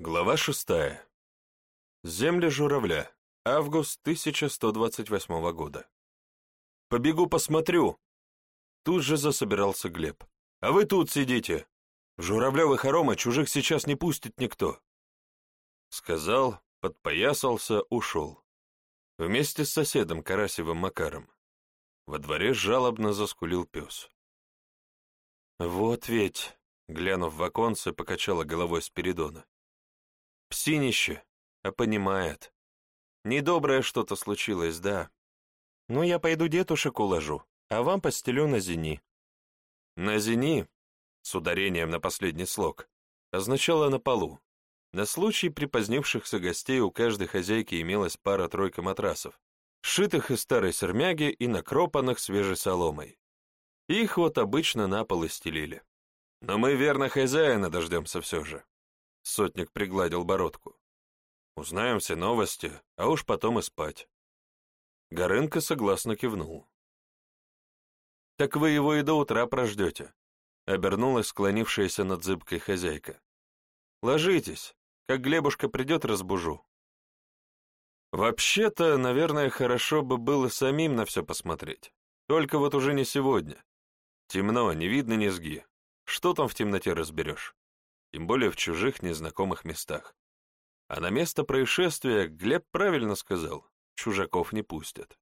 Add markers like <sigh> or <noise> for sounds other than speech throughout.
Глава шестая. Земли журавля. Август 1128 года. «Побегу посмотрю!» Тут же засобирался Глеб. «А вы тут сидите! В журавлевы хорома чужих сейчас не пустит никто!» Сказал, подпоясался, ушел. Вместе с соседом Карасевым Макаром. Во дворе жалобно заскулил пес. «Вот ведь!» — глянув в оконце, покачала головой Спиридона. «Псинище, а понимает. Недоброе что-то случилось, да. Ну, я пойду детушек уложу, а вам постелю на зени». «На зени?» — с ударением на последний слог, означало «на полу». На случай припозднившихся гостей у каждой хозяйки имелась пара-тройка матрасов, сшитых из старой сермяги и накропанных свежей соломой. Их вот обычно на пол стелили. Но мы верно хозяина дождемся все же. Сотник пригладил бородку. Узнаем все новости, а уж потом и спать. Горынка согласно кивнул. «Так вы его и до утра прождете», — обернулась склонившаяся над зыбкой хозяйка. «Ложитесь, как Глебушка придет, разбужу». Вообще-то, наверное, хорошо бы было самим на все посмотреть. Только вот уже не сегодня. Темно, не видно низги. Что там в темноте разберешь? Тем более в чужих незнакомых местах. А на место происшествия Глеб правильно сказал, чужаков не пустят.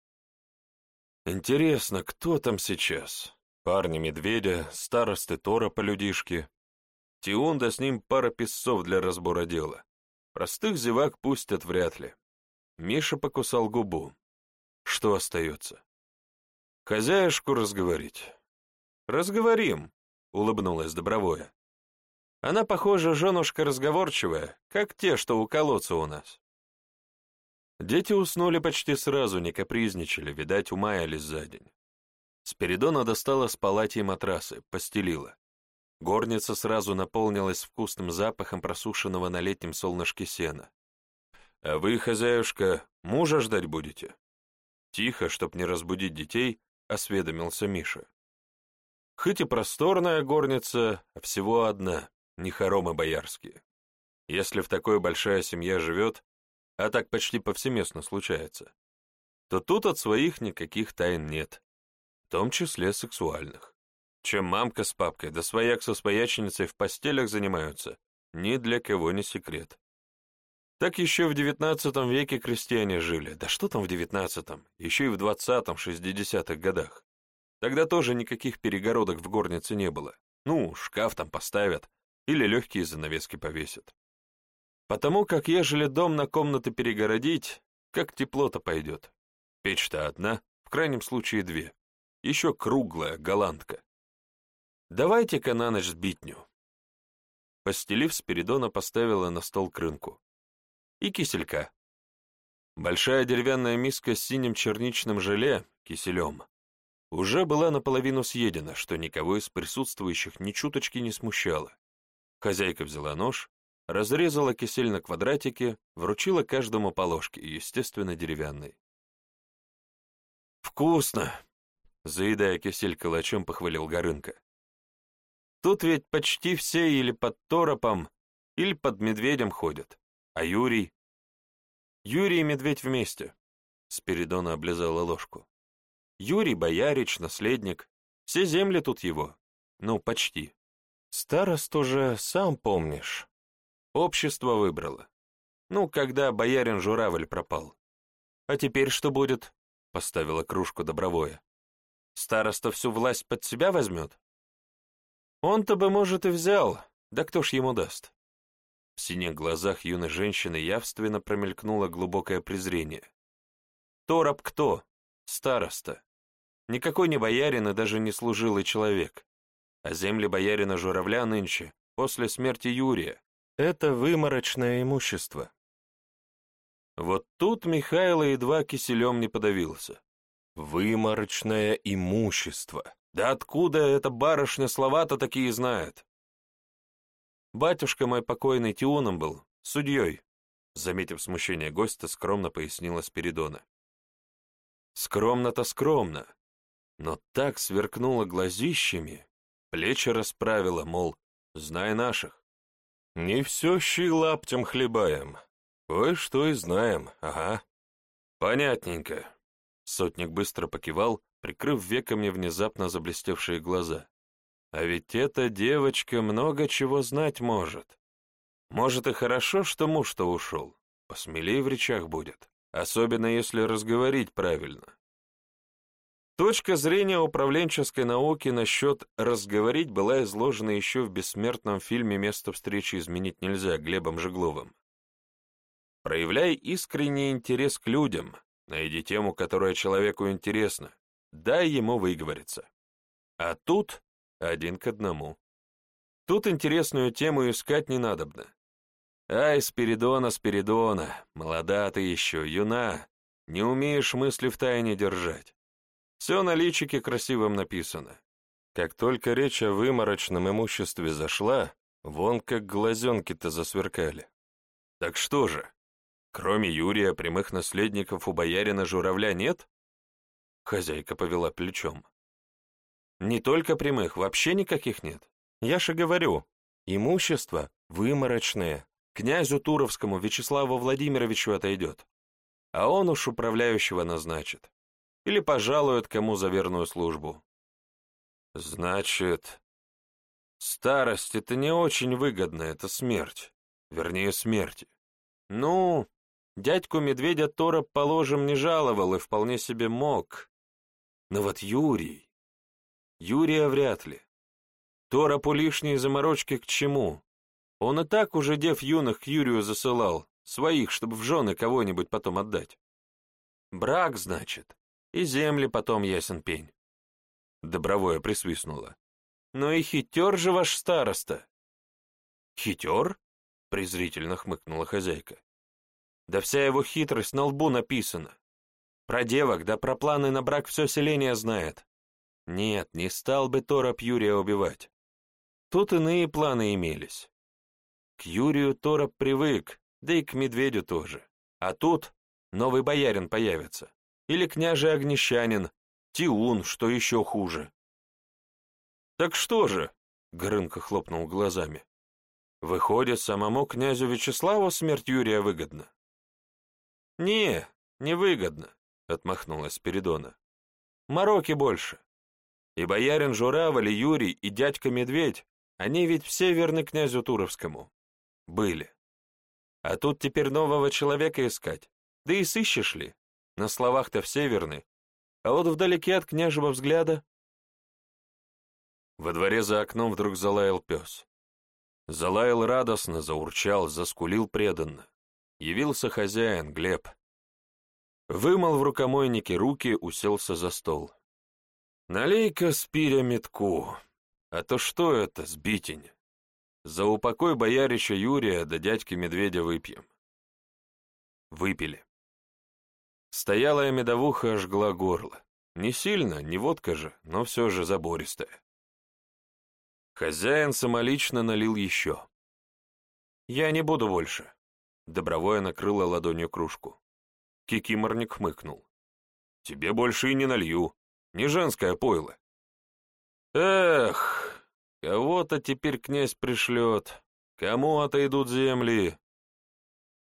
Интересно, кто там сейчас? Парни медведя, старосты Тора по людишке. Тиунда с ним пара песцов для разбора дела. Простых зевак пустят вряд ли. Миша покусал губу. Что остается? Хозяюшку разговорить. Разговорим, улыбнулась Добровое. Она, похоже, женушка разговорчивая, как те, что у колодца у нас. Дети уснули почти сразу, не капризничали, видать, умаялись за день. Спиридона достала с палати матрасы, постелила. Горница сразу наполнилась вкусным запахом просушенного на летнем солнышке сена. «А вы, хозяюшка, мужа ждать будете?» Тихо, чтоб не разбудить детей, осведомился Миша. Хоть и просторная горница, а всего одна, не хоромы боярские. Если в такой большая семья живет, а так почти повсеместно случается, то тут от своих никаких тайн нет, в том числе сексуальных. Чем мамка с папкой да свояк со свояченицей в постелях занимаются, ни для кого не секрет. Так еще в девятнадцатом веке крестьяне жили, да что там в девятнадцатом, еще и в двадцатом, шестидесятых годах. Тогда тоже никаких перегородок в горнице не было. Ну, шкаф там поставят, или легкие занавески повесят. Потому как ежели дом на комнаты перегородить, как тепло-то пойдет. Печь-то одна, в крайнем случае две. Еще круглая, голландка. Давайте-ка на ночь сбитню. Постелив, Спиридона поставила на стол крынку. И киселька. Большая деревянная миска с синим черничным желе, киселем, уже была наполовину съедена, что никого из присутствующих ни чуточки не смущало. Хозяйка взяла нож, разрезала кисель на квадратики, вручила каждому по ложке, естественно, деревянной. «Вкусно!» — заедая кисель калачом, похвалил Горынка. «Тут ведь почти все или под торопом, или под медведем ходят. А Юрий?» «Юрий и медведь вместе», — Спиридона облизала ложку. «Юрий Боярич, наследник. Все земли тут его. Ну, почти. Старост уже сам помнишь. Общество выбрало. Ну, когда боярин Журавль пропал. А теперь что будет? Поставила кружку добровое. Староста всю власть под себя возьмет? Он-то бы, может, и взял, да кто ж ему даст? В синих глазах юной женщины явственно промелькнуло глубокое презрение. Тороп кто? Староста. Никакой не боярин и даже не служилый человек а земли боярина Журавля нынче, после смерти Юрия, это выморочное имущество. Вот тут Михайло едва киселем не подавился. Выморочное имущество. Да откуда эта барышня слова-то такие знает? Батюшка мой покойный Тионом был, судьей, заметив смущение гостя, скромно пояснила Спиридона. Скромно-то скромно, но так сверкнула глазищами, Плечи расправила, мол, знай наших. Не все щи лаптем хлебаем. Кое-что и знаем, ага. Понятненько. Сотник быстро покивал, прикрыв веками внезапно заблестевшие глаза. А ведь эта девочка много чего знать может. Может и хорошо, что муж-то ушел. Посмелее в речах будет, особенно если разговорить правильно. Точка зрения управленческой науки насчет «разговорить» была изложена еще в бессмертном фильме «Место встречи изменить нельзя» Глебом Жегловым. Проявляй искренний интерес к людям, найди тему, которая человеку интересна, дай ему выговориться. А тут один к одному. Тут интересную тему искать не надобно. Ай, Спиридона, Спиридона, молода ты еще, юна, не умеешь мысли в тайне держать. Все на личике красивым написано. Как только речь о выморочном имуществе зашла, вон как глазенки-то засверкали. Так что же, кроме Юрия прямых наследников у боярина Журавля нет? Хозяйка повела плечом. Не только прямых, вообще никаких нет. Я же говорю, имущество выморочное, князю Туровскому Вячеславу Владимировичу отойдет, а он уж управляющего назначит. Или пожалует кому за верную службу. Значит, старость — это не очень выгодно, это смерть. Вернее, смерти. Ну, дядьку медведя Тора, положим, не жаловал и вполне себе мог. Но вот Юрий... Юрия вряд ли. Торопу лишние заморочки к чему? Он и так уже дев юных к Юрию засылал, своих, чтобы в жены кого-нибудь потом отдать. Брак, значит, и земли потом ясен пень. Добровое присвистнула. Ну и хитер же ваш староста. Хитер? презрительно хмыкнула хозяйка. Да вся его хитрость на лбу написана. Про девок, да про планы на брак все селение знает. Нет, не стал бы Тороп Юрия убивать. Тут иные планы имелись. К Юрию Тороп привык, да и к медведю тоже. А тут новый боярин появится. Или княже Огнещанин, Тиун, что еще хуже. «Так что же?» — Грынко хлопнул глазами. «Выходит, самому князю Вячеславу смерть Юрия выгодна?» «Не, не выгодно», — отмахнулась Спиридона. «Мороки больше. И боярин Журавль, и Юрий, и дядька Медведь, они ведь все верны князю Туровскому. Были. А тут теперь нового человека искать. Да и сыщешь ли? На словах-то все верны. А вот вдалеке от княжего взгляда... Во дворе за окном вдруг залаял пес. Залаял радостно, заурчал, заскулил преданно. Явился хозяин, Глеб. Вымыл в рукомойнике руки, уселся за стол. Налей-ка спиря метку, а то что это, сбитень? За упокой боярича Юрия да дядьки Медведя выпьем. Выпили. Стоялая медовуха жгла горло. Не сильно, не водка же, но все же забористая. Хозяин самолично налил еще. «Я не буду больше», — добровое накрыла ладонью кружку. Кикиморник хмыкнул. «Тебе больше и не налью. Не женское пойло. Эх, кого-то теперь князь пришлет, кому отойдут земли.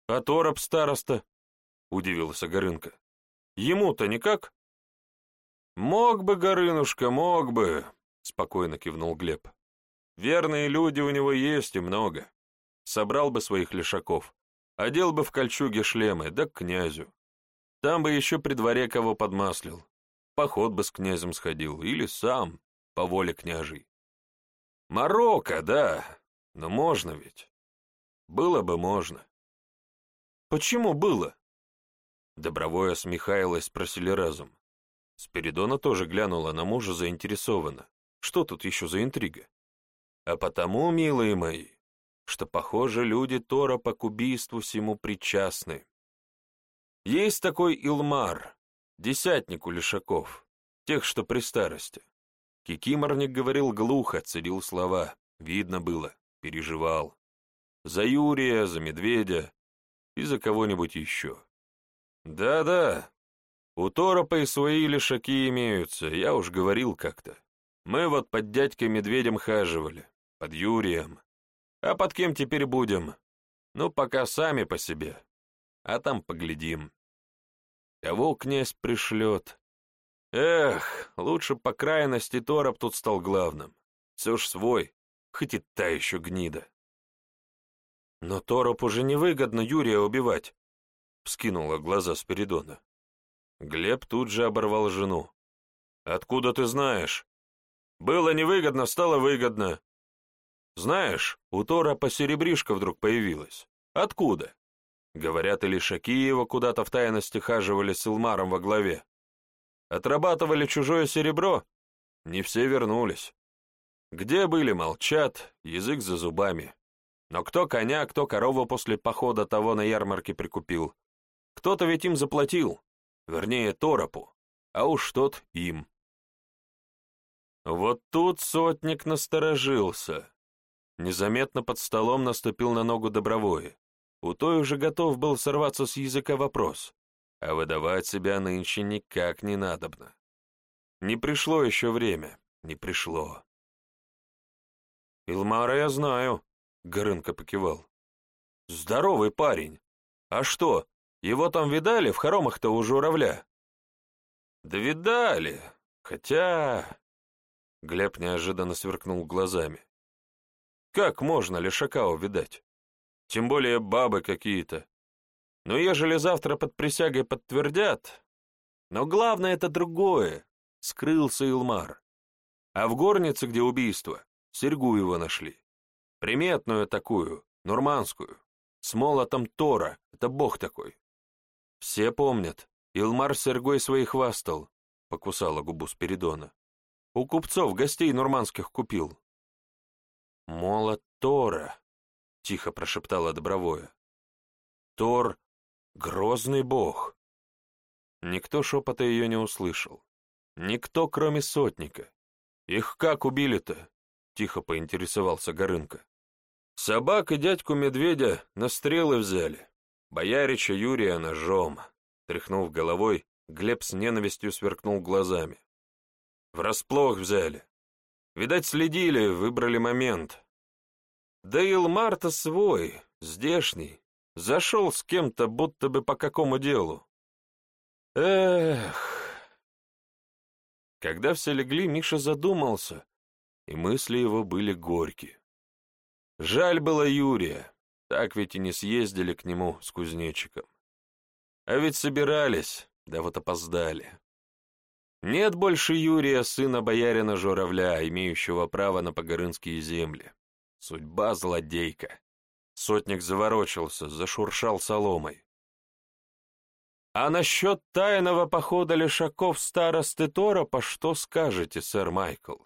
А Тороп староста, удивился Горынка. Ему-то никак? Мог бы, Горынушка, мог бы, спокойно кивнул Глеб. Верные люди у него есть и много. Собрал бы своих лишаков, одел бы в кольчуге шлемы, да к князю. Там бы еще при дворе кого подмаслил поход бы с князем сходил, или сам, по воле княжей. Марокко, да, но можно ведь. Было бы можно. Почему было? Добровое с Михайлой спросили разум. Спиридона тоже глянула на мужа заинтересованно. Что тут еще за интрига? А потому, милые мои, что, похоже, люди Тора по к убийству всему причастны. Есть такой Илмар, Десятнику Лешаков, тех, что при старости. Кикиморник говорил глухо, цедил слова, видно было, переживал. За Юрия, за Медведя и за кого-нибудь еще. Да-да, у Торопа и свои лишаки имеются, я уж говорил как-то. Мы вот под дядькой Медведем хаживали, под Юрием. А под кем теперь будем? Ну, пока сами по себе. А там поглядим. Кого князь пришлет? Эх, лучше по крайности Тороп тут стал главным. Все ж свой, хоть и та еще гнида. Но Тороп уже невыгодно Юрия убивать, — вскинула глаза Спиридона. Глеб тут же оборвал жену. «Откуда ты знаешь?» «Было невыгодно, стало выгодно. Знаешь, у Тора посеребришка вдруг появилась. Откуда? Говорят, или Шакиева куда-то в тайности хаживали с Илмаром во главе. Отрабатывали чужое серебро? Не все вернулись. Где были, молчат, язык за зубами. Но кто коня, кто корову после похода того на ярмарке прикупил? Кто-то ведь им заплатил, вернее, Торопу, а уж тот им. Вот тут сотник насторожился. Незаметно под столом наступил на ногу Добровое. У той уже готов был сорваться с языка вопрос, а выдавать себя нынче никак не надобно. Не пришло еще время, не пришло. «Илмара я знаю», — Горынка покивал. «Здоровый парень. А что, его там видали в хоромах-то у журавля?» «Да видали, хотя...» Глеб неожиданно сверкнул глазами. Как можно лишака увидать? Тем более бабы какие-то. Но ежели завтра под присягой подтвердят... Но главное это другое. Скрылся Илмар. А в горнице, где убийство, серьгу его нашли. Приметную такую, нурманскую, с молотом Тора, это бог такой. Все помнят, Илмар с серьгой своей хвастал, покусала губу Спиридона. У купцов гостей нурманских купил. «Молот Тора», — тихо прошептала Добровое. «Тор — грозный бог». Никто шепота ее не услышал. Никто, кроме сотника. Их как убили-то? Тихо поинтересовался Горынка. Собак и дядьку медведя на стрелы взяли. Боярича Юрия ножом. Тряхнув головой, Глеб с ненавистью сверкнул глазами. Врасплох взяли. Видать, следили, выбрали момент. Да и Илмар-то свой, здешний, зашел с кем-то, будто бы по какому делу. Эх... Когда все легли, Миша задумался, и мысли его были горькие. Жаль было Юрия, так ведь и не съездили к нему с кузнечиком. А ведь собирались, да вот опоздали. Нет больше Юрия, сына боярина Журавля, имеющего право на погорынские земли. Судьба злодейка. Сотник заворочился, зашуршал соломой. А насчет тайного похода лешаков старосты Торопа что скажете, сэр Майкл?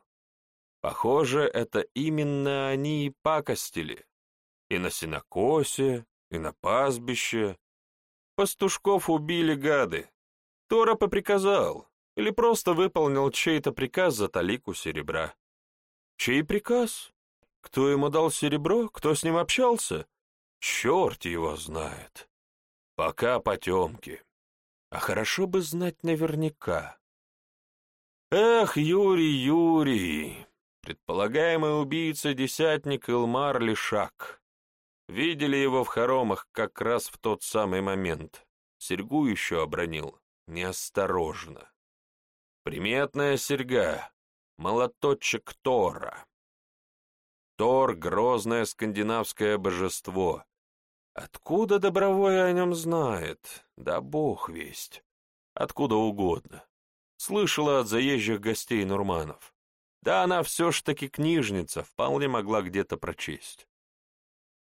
Похоже, это именно они и пакостили. И на сенокосе, и на пастбище. Пастушков убили гады. Торопа приказал, или просто выполнил чей-то приказ за талику серебра. Чей приказ? Кто ему дал серебро? Кто с ним общался? Черт его знает. Пока потемки. А хорошо бы знать наверняка. Эх, Юрий, Юрий, предполагаемый убийца-десятник Илмар Лишак. Видели его в хоромах как раз в тот самый момент. Серьгу еще обронил. Неосторожно. Приметная серьга, молоточек Тора. Тор — грозное скандинавское божество. Откуда Добровой о нем знает? Да бог весть. Откуда угодно. Слышала от заезжих гостей Нурманов. Да она все ж таки книжница, вполне могла где-то прочесть.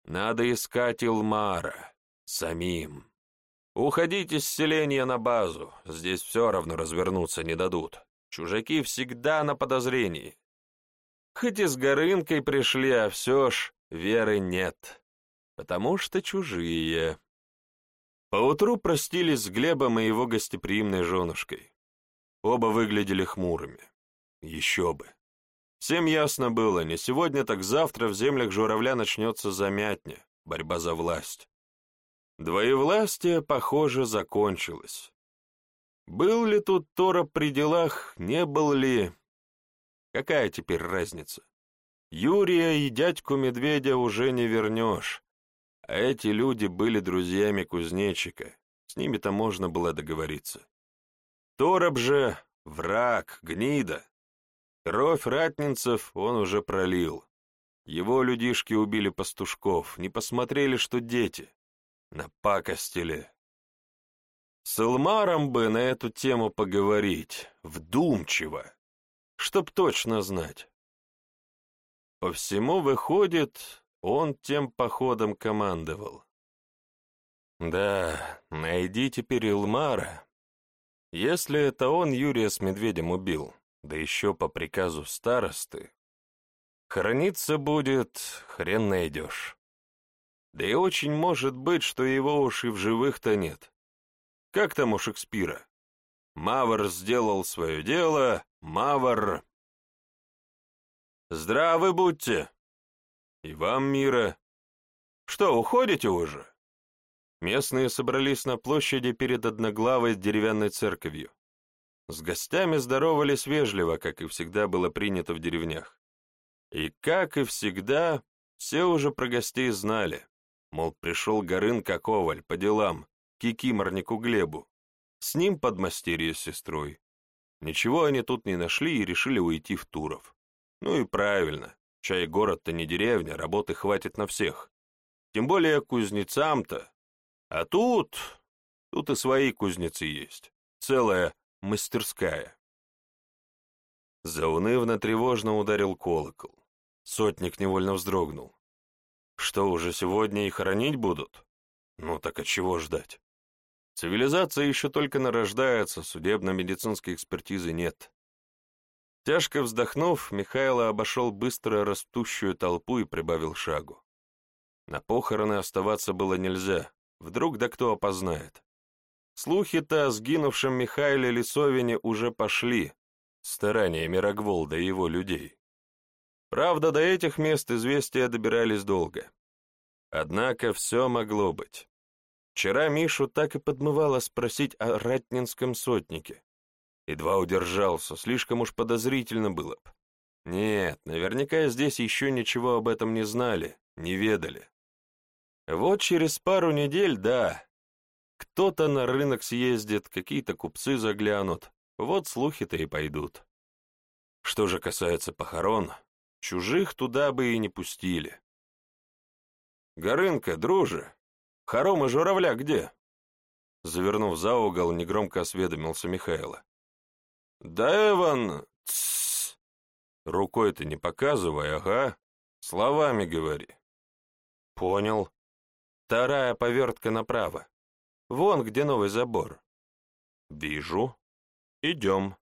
Надо искать Илмара. Самим. Уходить из селения на базу, здесь все равно развернуться не дадут. Чужаки всегда на подозрении. Хоть и с горынкой пришли, а все ж веры нет, потому что чужие. Поутру простились с Глебом и его гостеприимной женушкой. Оба выглядели хмурыми. Еще бы. Всем ясно было, не сегодня, так завтра в землях журавля начнется замятня, борьба за власть. Двоевластие, похоже, закончилось. Был ли тут Тора при делах, не был ли... Какая теперь разница? Юрия и дядьку Медведя уже не вернешь. А эти люди были друзьями кузнечика, с ними-то можно было договориться. Короб же — враг, гнида. Кровь ратнинцев он уже пролил. Его людишки убили пастушков, не посмотрели, что дети. Напакостили. С Элмаром бы на эту тему поговорить, вдумчиво, чтоб точно знать. По всему выходит, он тем походом командовал. Да, найди теперь Илмара. Если это он Юрия с медведем убил, да еще по приказу старосты, храниться будет, хрен найдешь. Да и очень может быть, что его уж и в живых-то нет. Как там у Шекспира? Мавр сделал свое дело, Мавр... Здравы будьте! И вам мира. Что, уходите уже? Местные собрались на площади перед одноглавой деревянной церковью. С гостями здоровались вежливо, как и всегда было принято в деревнях. И, как и всегда, все уже про гостей знали. Мол, пришел Горынка Коваль по делам, к кикиморнику Глебу. С ним подмастерье с сестрой. Ничего они тут не нашли и решили уйти в Туров. Ну и правильно, чай город-то не деревня, работы хватит на всех. Тем более кузнецам-то. А тут... Тут и свои кузнецы есть. Целая мастерская. Заунывно-тревожно ударил колокол. Сотник невольно вздрогнул. Что, уже сегодня и хоронить будут? Ну так от чего ждать? Цивилизация еще только нарождается, судебно-медицинской экспертизы нет. Тяжко вздохнув, Михайло обошел быстро растущую толпу и прибавил шагу. На похороны оставаться было нельзя, вдруг да кто опознает. Слухи-то о сгинувшем Михаиле Лисовине уже пошли, стараниями Рогволда и его людей. Правда, до этих мест известия добирались долго. Однако все могло быть. Вчера Мишу так и подмывало спросить о ратнинском сотнике. Едва удержался, слишком уж подозрительно было б. Нет, наверняка здесь еще ничего об этом не знали, не ведали. Вот через пару недель, да, кто-то на рынок съездит, какие-то купцы заглянут, вот слухи-то и пойдут. Что же касается похорон, чужих туда бы и не пустили. «Горынка, друже, хоромы журавля где?» Завернув за угол, негромко осведомился Михайло. «Да, Эван...» Тссс. «Рукой ты не показывай, ага. Словами говори». «Понял. Вторая повертка направо. Вон, где новый забор». «Вижу. Идем».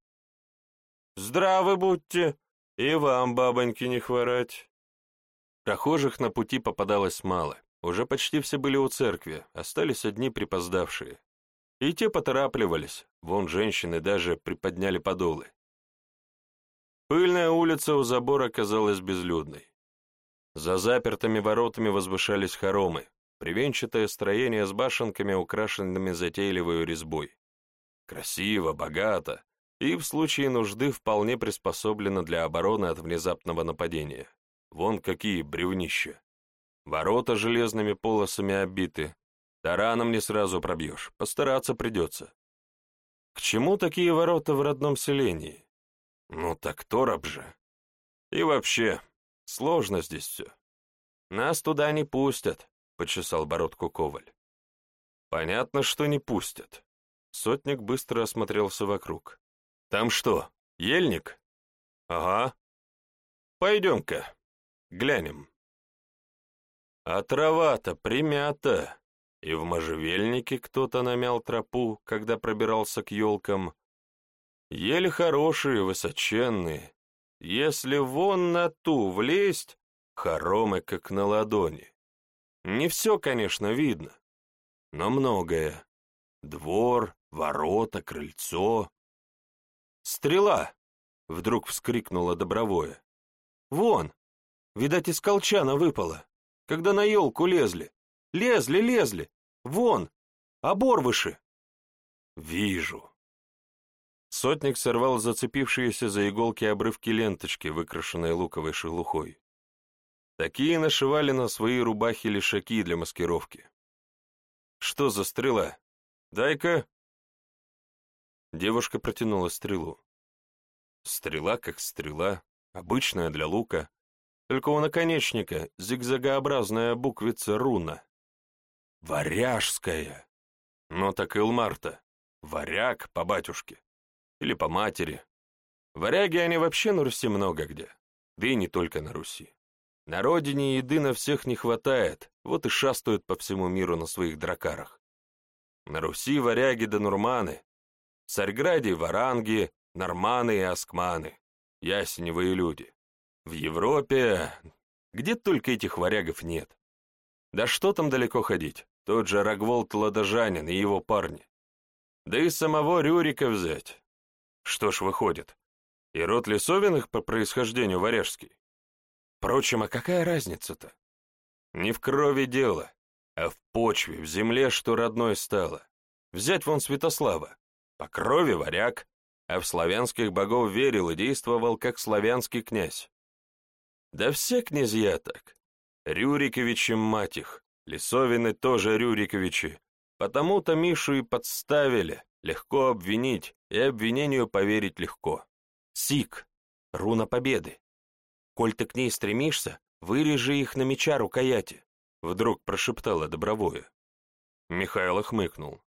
«Здравы будьте, и вам, бабоньки, не хворать». Прохожих на пути попадалось мало. Уже почти все были у церкви, остались одни припоздавшие. И те поторапливались, вон женщины даже приподняли подолы. Пыльная улица у забора казалась безлюдной. За запертыми воротами возвышались хоромы, привенчатое строение с башенками, украшенными затейливой резьбой. Красиво, богато и в случае нужды вполне приспособлено для обороны от внезапного нападения. Вон какие бревнища. Ворота железными полосами обиты. Тараном не сразу пробьешь, постараться придется. К чему такие ворота в родном селении? Ну так тороб же. И вообще, сложно здесь все. Нас туда не пустят, — почесал бородку Коваль. Понятно, что не пустят. Сотник быстро осмотрелся вокруг. Там что, ельник? Ага. Пойдем-ка. Глянем. А трава-то примята, и в можжевельнике кто-то намял тропу, когда пробирался к елкам. Еле хорошие, высоченные. Если вон на ту влезть, хоромы как на ладони. Не все, конечно, видно, но многое. Двор, ворота, крыльцо. «Стрела!» — вдруг вскрикнула Добровое. «Вон, Видать, из колчана выпало, когда на елку лезли. Лезли, лезли. Вон, оборвыши. Вижу. Сотник сорвал зацепившиеся за иголки обрывки ленточки, выкрашенной луковой шелухой. Такие нашивали на свои рубахи лишаки для маскировки. «Что за стрела? Дай-ка!» Девушка протянула стрелу. Стрела как стрела, обычная для лука, только у наконечника зигзагообразная буквица руна. Варяжская! Но так Илмарта. Варяг по батюшке. Или по матери. Варяги они вообще на Руси много где. Да и не только на Руси. На родине еды на всех не хватает, вот и шастают по всему миру на своих дракарах. На Руси варяги да нурманы, в Царьграде варанги, норманы и аскманы, ясеневые люди. В Европе, где только этих варягов нет. Да что там далеко ходить, тот же Рогволд Ладожанин и его парни. Да и самого Рюрика взять. Что ж выходит, и род Лисовиных по происхождению варяжский. Впрочем, а какая разница-то? Не в крови дело, а в почве, в земле, что родной стало. Взять вон Святослава. По крови варяг, а в славянских богов верил и действовал как славянский князь. Да все князья так. Рюриковичи мать их, Лисовины тоже Рюриковичи. Потому-то Мишу и подставили, легко обвинить, и обвинению поверить легко. Сик, руна победы. Коль ты к ней стремишься, вырежи их на меча рукояти, вдруг прошептала Добровое. Михайло хмыкнул.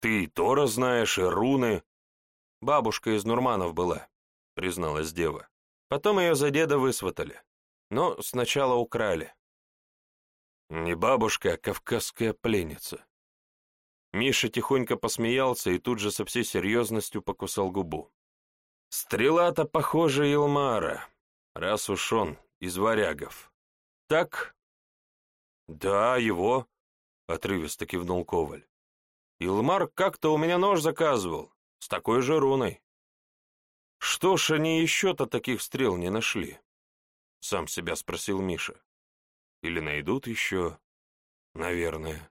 Ты и Тора знаешь, и руны. Бабушка из Нурманов была, призналась дева. Потом ее за деда высватали. Но сначала украли. Не бабушка, а кавказская пленница. Миша тихонько посмеялся и тут же со всей серьезностью покусал губу. Стрела-то, похоже, Илмара, раз уж он из варягов. Так? Да, его, — отрывисто кивнул Коваль. Илмар как-то у меня нож заказывал, с такой же руной. Что ж они еще-то таких стрел не нашли? Сам себя спросил Миша. Или найдут еще? Наверное.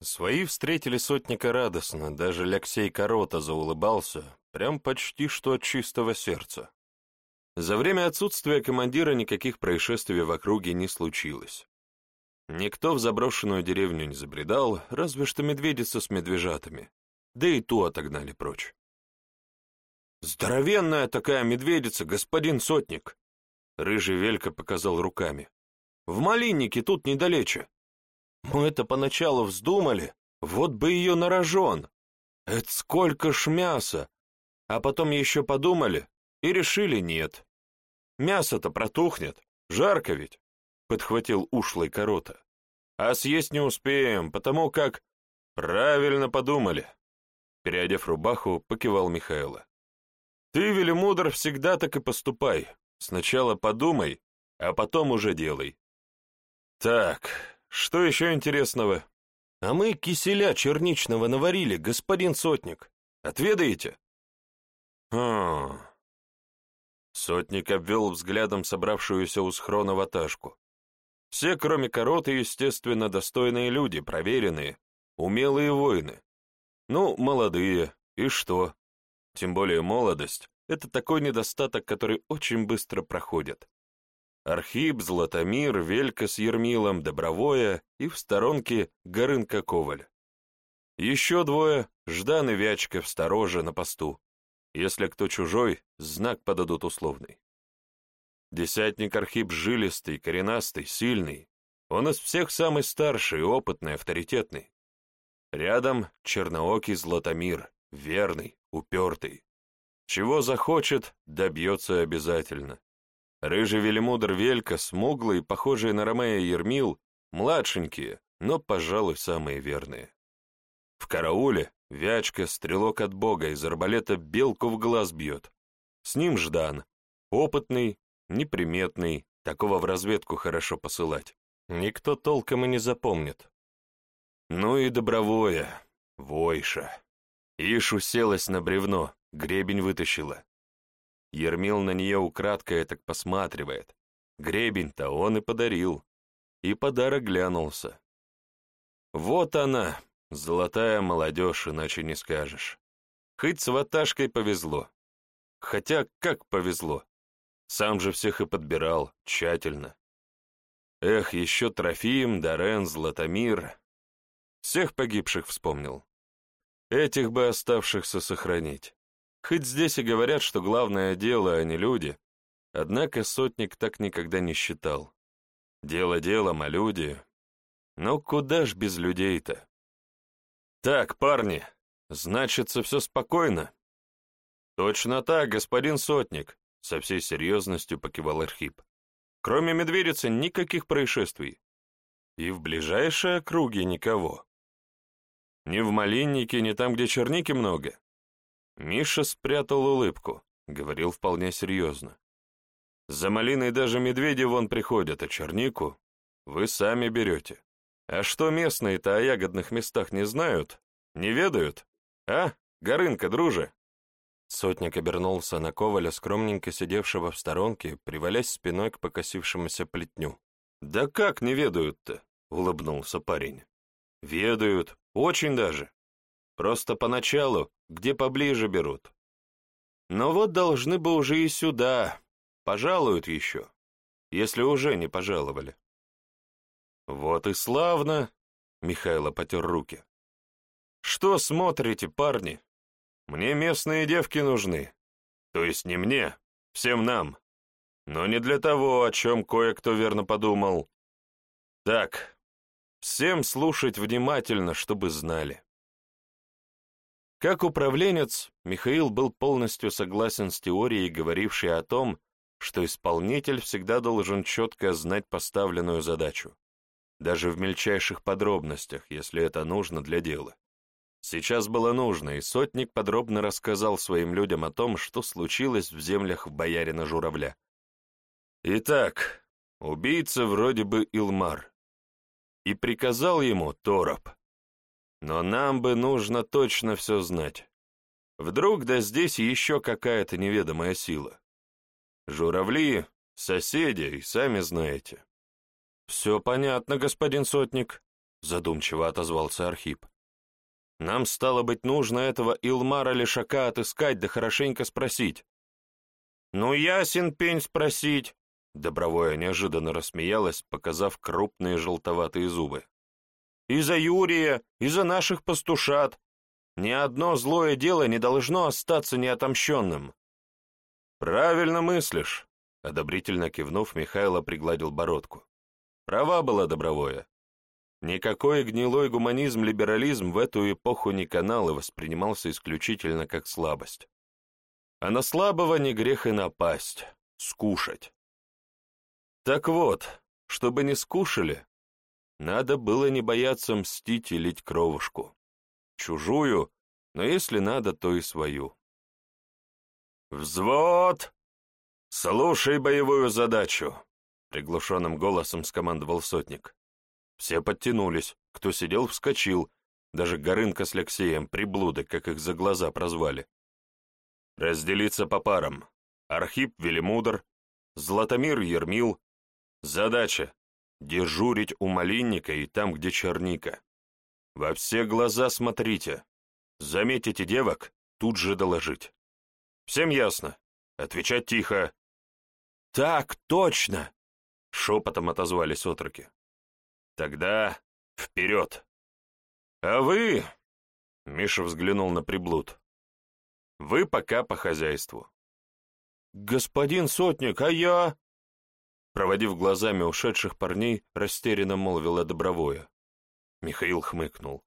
Свои встретили сотника радостно, даже Алексей Корота заулыбался, прям почти что от чистого сердца. За время отсутствия командира никаких происшествий в округе не случилось. Никто в заброшенную деревню не забредал, разве что медведица с медвежатами, да и ту отогнали прочь. «Здоровенная такая медведица, господин сотник!» Рыжий Велька показал руками. «В малиннике тут недалече. Мы это поначалу вздумали, вот бы ее на рожон. Это сколько ж мяса! А потом еще подумали, и решили нет. Мясо-то протухнет, жарко ведь, подхватил ушлый корота. А съесть не успеем, потому как... Правильно подумали. Переодев рубаху, покивал Михаила. Ты, Велимудр, всегда так и поступай. Сначала подумай, а потом уже делай. Так, что еще интересного? А мы киселя черничного наварили, господин сотник. Отведаете? Хм... Сотник обвел взглядом собравшуюся у схрона ваташку. Все, кроме короты, естественно, достойные люди, проверенные, умелые воины. Ну, молодые, и что? Тем более молодость — это такой недостаток, который очень быстро проходит. Архип, Златомир, Велька с Ермилом, Добровое и в сторонке Горынка Коваль. Еще двое — Ждан и Вячка в стороже на посту. Если кто чужой, знак подадут условный. Десятник Архип жилистый, коренастый, сильный. Он из всех самый старший, опытный, авторитетный. Рядом черноокий Златомир, верный, упертый. Чего захочет, добьется обязательно. Рыжий велимудр Велька, смуглый, похожий на Ромея Ермил, младшенькие, но, пожалуй, самые верные. Карауле Вячка, стрелок от бога, из арбалета белку в глаз бьет. С ним Ждан. Опытный, неприметный, такого в разведку хорошо посылать. Никто толком и не запомнит. Ну и добровое, Войша. Ишь уселась на бревно, гребень вытащила. Ермил на нее украдкой так посматривает. Гребень-то он и подарил. И подарок глянулся. Вот она, Золотая молодежь, иначе не скажешь. Хоть с ваташкой повезло. Хотя как повезло? Сам же всех и подбирал, тщательно. Эх, еще Трофим, Дорен, Златомир. Всех погибших вспомнил. Этих бы оставшихся сохранить. Хоть здесь и говорят, что главное дело, а не люди, однако сотник так никогда не считал. Дело делом, а люди... Ну куда ж без людей-то? Так, парни, значится, все спокойно. Точно так, господин сотник, со всей серьезностью покивал Архип. Кроме медведицы никаких происшествий. И в ближайшей округе никого. Ни в малиннике, ни там, где черники много. Миша спрятал улыбку, говорил вполне серьезно. За малиной даже медведи вон приходят, а чернику вы сами берете. А что местные-то о ягодных местах не знают, не ведают? А, Горынка, друже?» Сотник обернулся на Коваля, скромненько сидевшего в сторонке, привалясь спиной к покосившемуся плетню. «Да как не ведают-то?» — улыбнулся парень. «Ведают, очень даже. Просто поначалу, где поближе берут. Но вот должны бы уже и сюда, пожалуют еще, если уже не пожаловали». «Вот и славно!» — Михайло потер руки. «Что смотрите, парни? Мне местные девки нужны. То есть не мне, всем нам. Но не для того, о чем кое-кто верно подумал. Так, всем слушать внимательно, чтобы знали. Как управленец, Михаил был полностью согласен с теорией, говорившей о том, что исполнитель всегда должен четко знать поставленную задачу, даже в мельчайших подробностях, если это нужно для дела. Сейчас было нужно, и сотник подробно рассказал своим людям о том, что случилось в землях в боярина Журавля. Итак, убийца вроде бы Илмар. И приказал ему Тороп. Но нам бы нужно точно все знать. Вдруг да здесь еще какая-то неведомая сила. Журавли — соседи, и сами знаете. «Все понятно, господин сотник», — задумчиво отозвался Архип. Нам, стало быть, нужно этого Илмара Лешака отыскать да хорошенько спросить. «Ну, ясен пень спросить!» Добровое неожиданно рассмеялась, показав крупные желтоватые зубы. «И за Юрия, и за наших пастушат. Ни одно злое дело не должно остаться неотомщенным». «Правильно мыслишь», — одобрительно кивнув, Михайло пригладил бородку. «Права была Добровое. Никакой гнилой гуманизм-либерализм в эту эпоху не канал и воспринимался исключительно как слабость. А на слабого не грех и напасть, скушать. Так вот, чтобы не скушали, надо было не бояться мстить и лить кровушку. Чужую, но если надо, то и свою. «Взвод! Слушай боевую задачу!» — приглушенным голосом скомандовал сотник. Все подтянулись, кто сидел, вскочил, даже Горынка с Алексеем, приблуды, как их за глаза прозвали. Разделиться по парам. Архип Велимудр, Златомир Ермил. Задача — дежурить у Малинника и там, где Черника. Во все глаза смотрите. Заметите девок, тут же доложить. Всем ясно? Отвечать тихо. «Так точно!» — шепотом отозвались отроки. Тогда вперед. А вы, Миша взглянул на приблуд, вы пока по хозяйству. Господин сотник, а я... Проводив глазами ушедших парней, растерянно молвила Добровое. Михаил хмыкнул.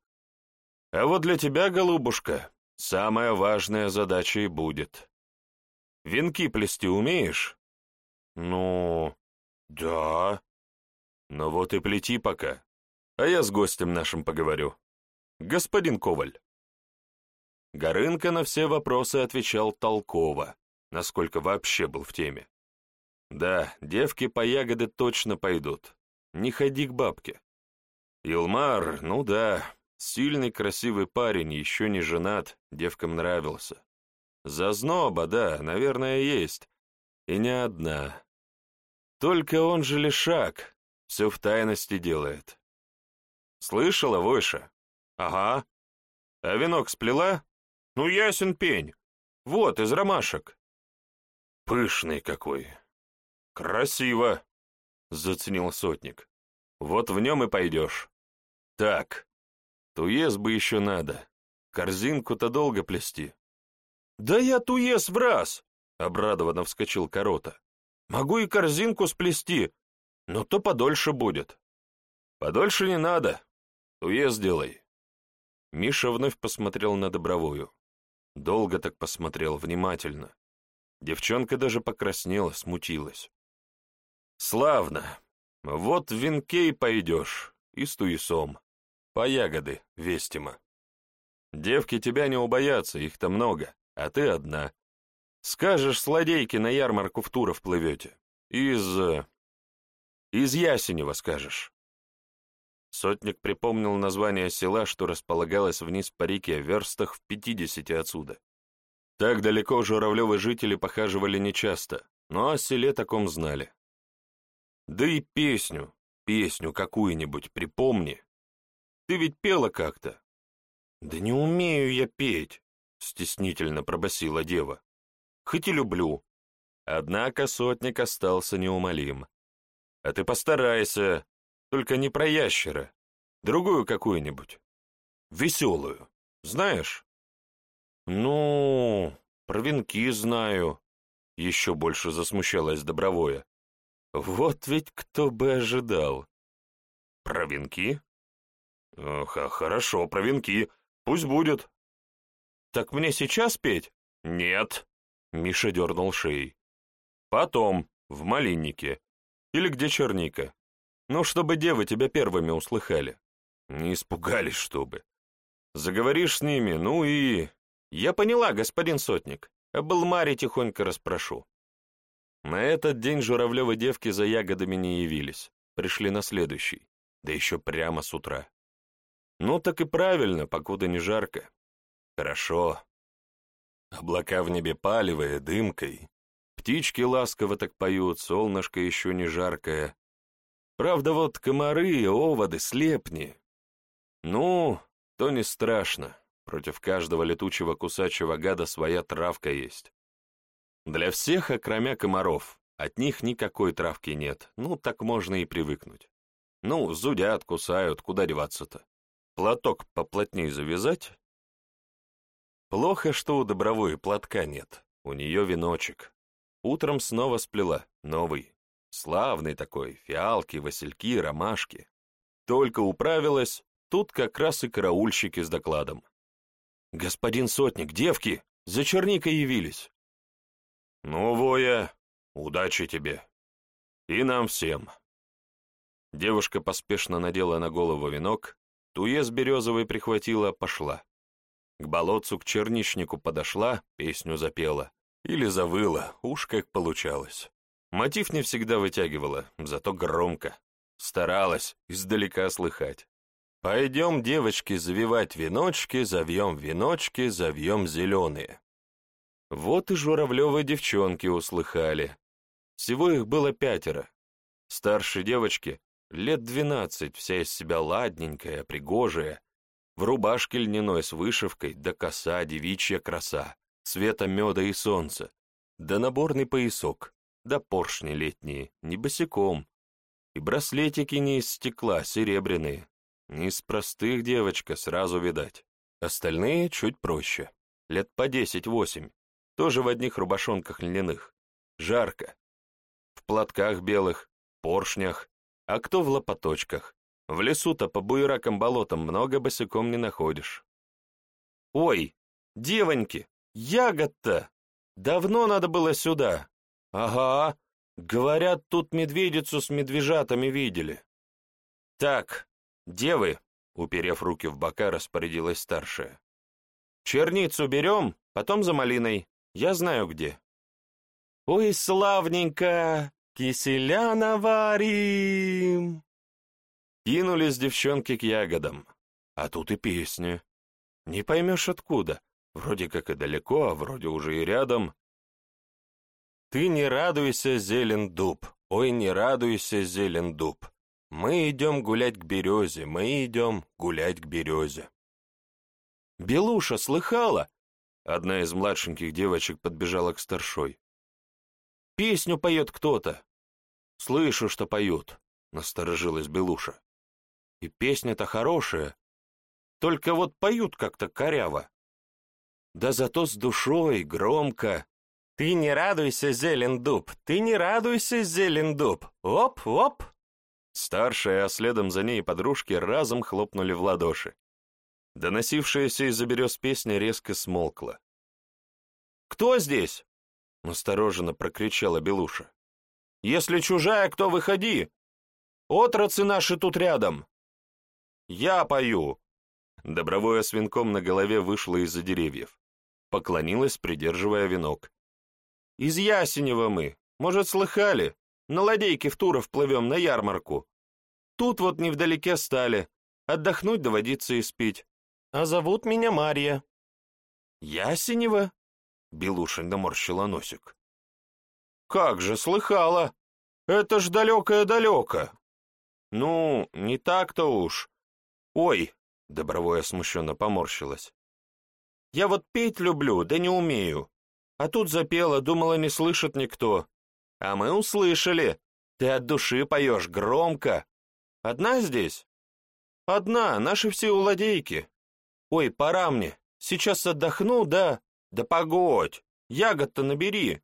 А вот для тебя, голубушка, самая важная задача и будет. Венки плести умеешь? Ну, да, ну вот и плети пока, а я с гостем нашим поговорю. Господин Коваль. Горынка на все вопросы отвечал толково, насколько вообще был в теме. Да, девки по ягоды точно пойдут. Не ходи к бабке. Илмар, ну да, сильный красивый парень, еще не женат, девкам нравился. Зазноба, да, наверное, есть. И не одна. Только он же лишак, все в тайности делает. Слышала, Войша? Ага. А венок сплела? Ну, ясен пень. Вот, из ромашек. Пышный какой. Красиво, заценил сотник. Вот в нем и пойдешь. Так, туез бы еще надо. Корзинку-то долго плести. Да я туез в раз, обрадованно вскочил корота. Могу и корзинку сплести, но то подольше будет. Подольше не надо. Туез делай. Миша вновь посмотрел на Добровую. Долго так посмотрел, внимательно. Девчонка даже покраснела, смутилась. «Славно! Вот в венке и пойдешь, и с туесом. По ягоды, Вестима. Девки тебя не убоятся, их-то много, а ты одна. Скажешь, злодейки на ярмарку в Туров плывете. Из... Э, из Ясенева скажешь». Сотник припомнил название села, что располагалось вниз по реке, верстах в пятидесяти отсюда. Так далеко журавлевы жители похаживали нечасто, но о селе таком знали. Да и песню, песню какую-нибудь припомни. Ты ведь пела как-то. Да не умею я петь, стеснительно пробасила дева. Хоть и люблю. Однако сотник остался неумолим. А ты постарайся, только не про ящера. Другую какую-нибудь. Веселую. Знаешь? Ну, про венки знаю. Еще больше засмущалась Добровое. Вот ведь кто бы ожидал. Про венки? Ох, а хорошо, про венки. Пусть будет. Так мне сейчас петь? Нет. Миша дернул шеей. Потом, в малиннике. Или где черника. Ну, чтобы девы тебя первыми услыхали. Не испугались, чтобы. Заговоришь с ними, ну и... Я поняла, господин сотник. Об Илмаре тихонько расспрошу. На этот день журавлевы девки за ягодами не явились. Пришли на следующий. Да еще прямо с утра. Ну, так и правильно, покуда не жарко. Хорошо. Облака в небе палевые, дымкой. Птички ласково так поют, солнышко еще не жаркое. Правда, вот комары, оводы, слепни. Ну, то не страшно. Против каждого летучего кусачего гада своя травка есть. Для всех, окромя комаров, от них никакой травки нет, ну, так можно и привыкнуть. Ну, зудят, кусают, куда деваться-то? Платок поплотнее завязать? Плохо, что у Добровой платка нет, у нее веночек. Утром снова сплела, новый, Славный такой, фиалки, васильки, ромашки. Только управилась, тут как раз и караульщики с докладом. «Господин Сотник, девки, за черникой явились». «Ну, Воя, удачи тебе. И нам всем». Девушка поспешно надела на голову венок, туез березовый прихватила, пошла. К болотцу, к черничнику подошла, песню запела. Или завыла, уж как получалось. Мотив не всегда вытягивала, зато громко. Старалась издалека слыхать. «Пойдем, девочки, завивать веночки, завьем веночки, завьем зеленые». Вот и журавлевы девчонки услыхали. Всего их было пятеро. Старшей девочки лет двенадцать, вся из себя ладненькая, пригожая, в рубашке льняной с вышивкой, да коса, девичья краса, цвета меда и солнца, да наборный поясок да поршни летние, не босиком. И браслетики не из стекла, серебряные. Не из простых, девочка, сразу видать. Остальные чуть проще. Лет по десять-восемь. Тоже в одних рубашонках льняных. Жарко. В платках белых, поршнях, а кто в лопаточках. В лесу-то по буеракам болотам много босиком не находишь. Ой, девоньки, ягод-то! Давно надо было сюда, «Ага, говорят, тут медведицу с медвежатами видели». «Так, девы», — уперев руки в бока, распорядилась старшая. «Черницу берем, потом за малиной. Я знаю где». «Ой, славненько! Киселя наварим!» Кинулись девчонки к ягодам. А тут и песня. Не поймешь откуда. Вроде как и далеко, а вроде уже и рядом. Ты не радуйся, зелен дуб, ой, не радуйся, зелен дуб. Мы идем гулять к березе, мы идем гулять к березе. Белуша, слыхала? Одна из младшеньких девочек подбежала к старшой. Песню поет кто-то. Слышу, что поют, насторожилась Белуша. И песня-то хорошая, только вот поют как-то коряво. Да зато с душой, громко. Ты не радуйся, зелен дуб, ты не радуйся, зелен дуб. Оп-оп. Старшая, а следом за ней подружки разом хлопнули в ладоши. Доносившаяся из-за берез песня резко смолкла. «Кто здесь?» — настороженно прокричала Белуша. «Если чужая, кто выходи? Отрацы наши тут рядом!» «Я пою!» Добровое свинком на голове вышла из-за деревьев. Поклонилась, придерживая венок. «Из Ясенева мы. Может, слыхали? На ладейке в Туров плывем на ярмарку. Тут вот невдалеке стали. Отдохнуть доводиться и спить. А зовут меня Марья». «Ясенева?» — Белушин наморщила носик. «Как же, слыхала! Это ж далекое-далеко!» «Ну, не так-то уж. Ой!» — Добровое смущенно поморщилась. «Я вот петь люблю, да не умею. А тут запела, думала, не слышит никто. А мы услышали. Ты от души поешь громко. Одна здесь?» «Одна, наши все у ладейки. Ой, пора мне. Сейчас отдохну, да? Да погодь, ягод-то набери.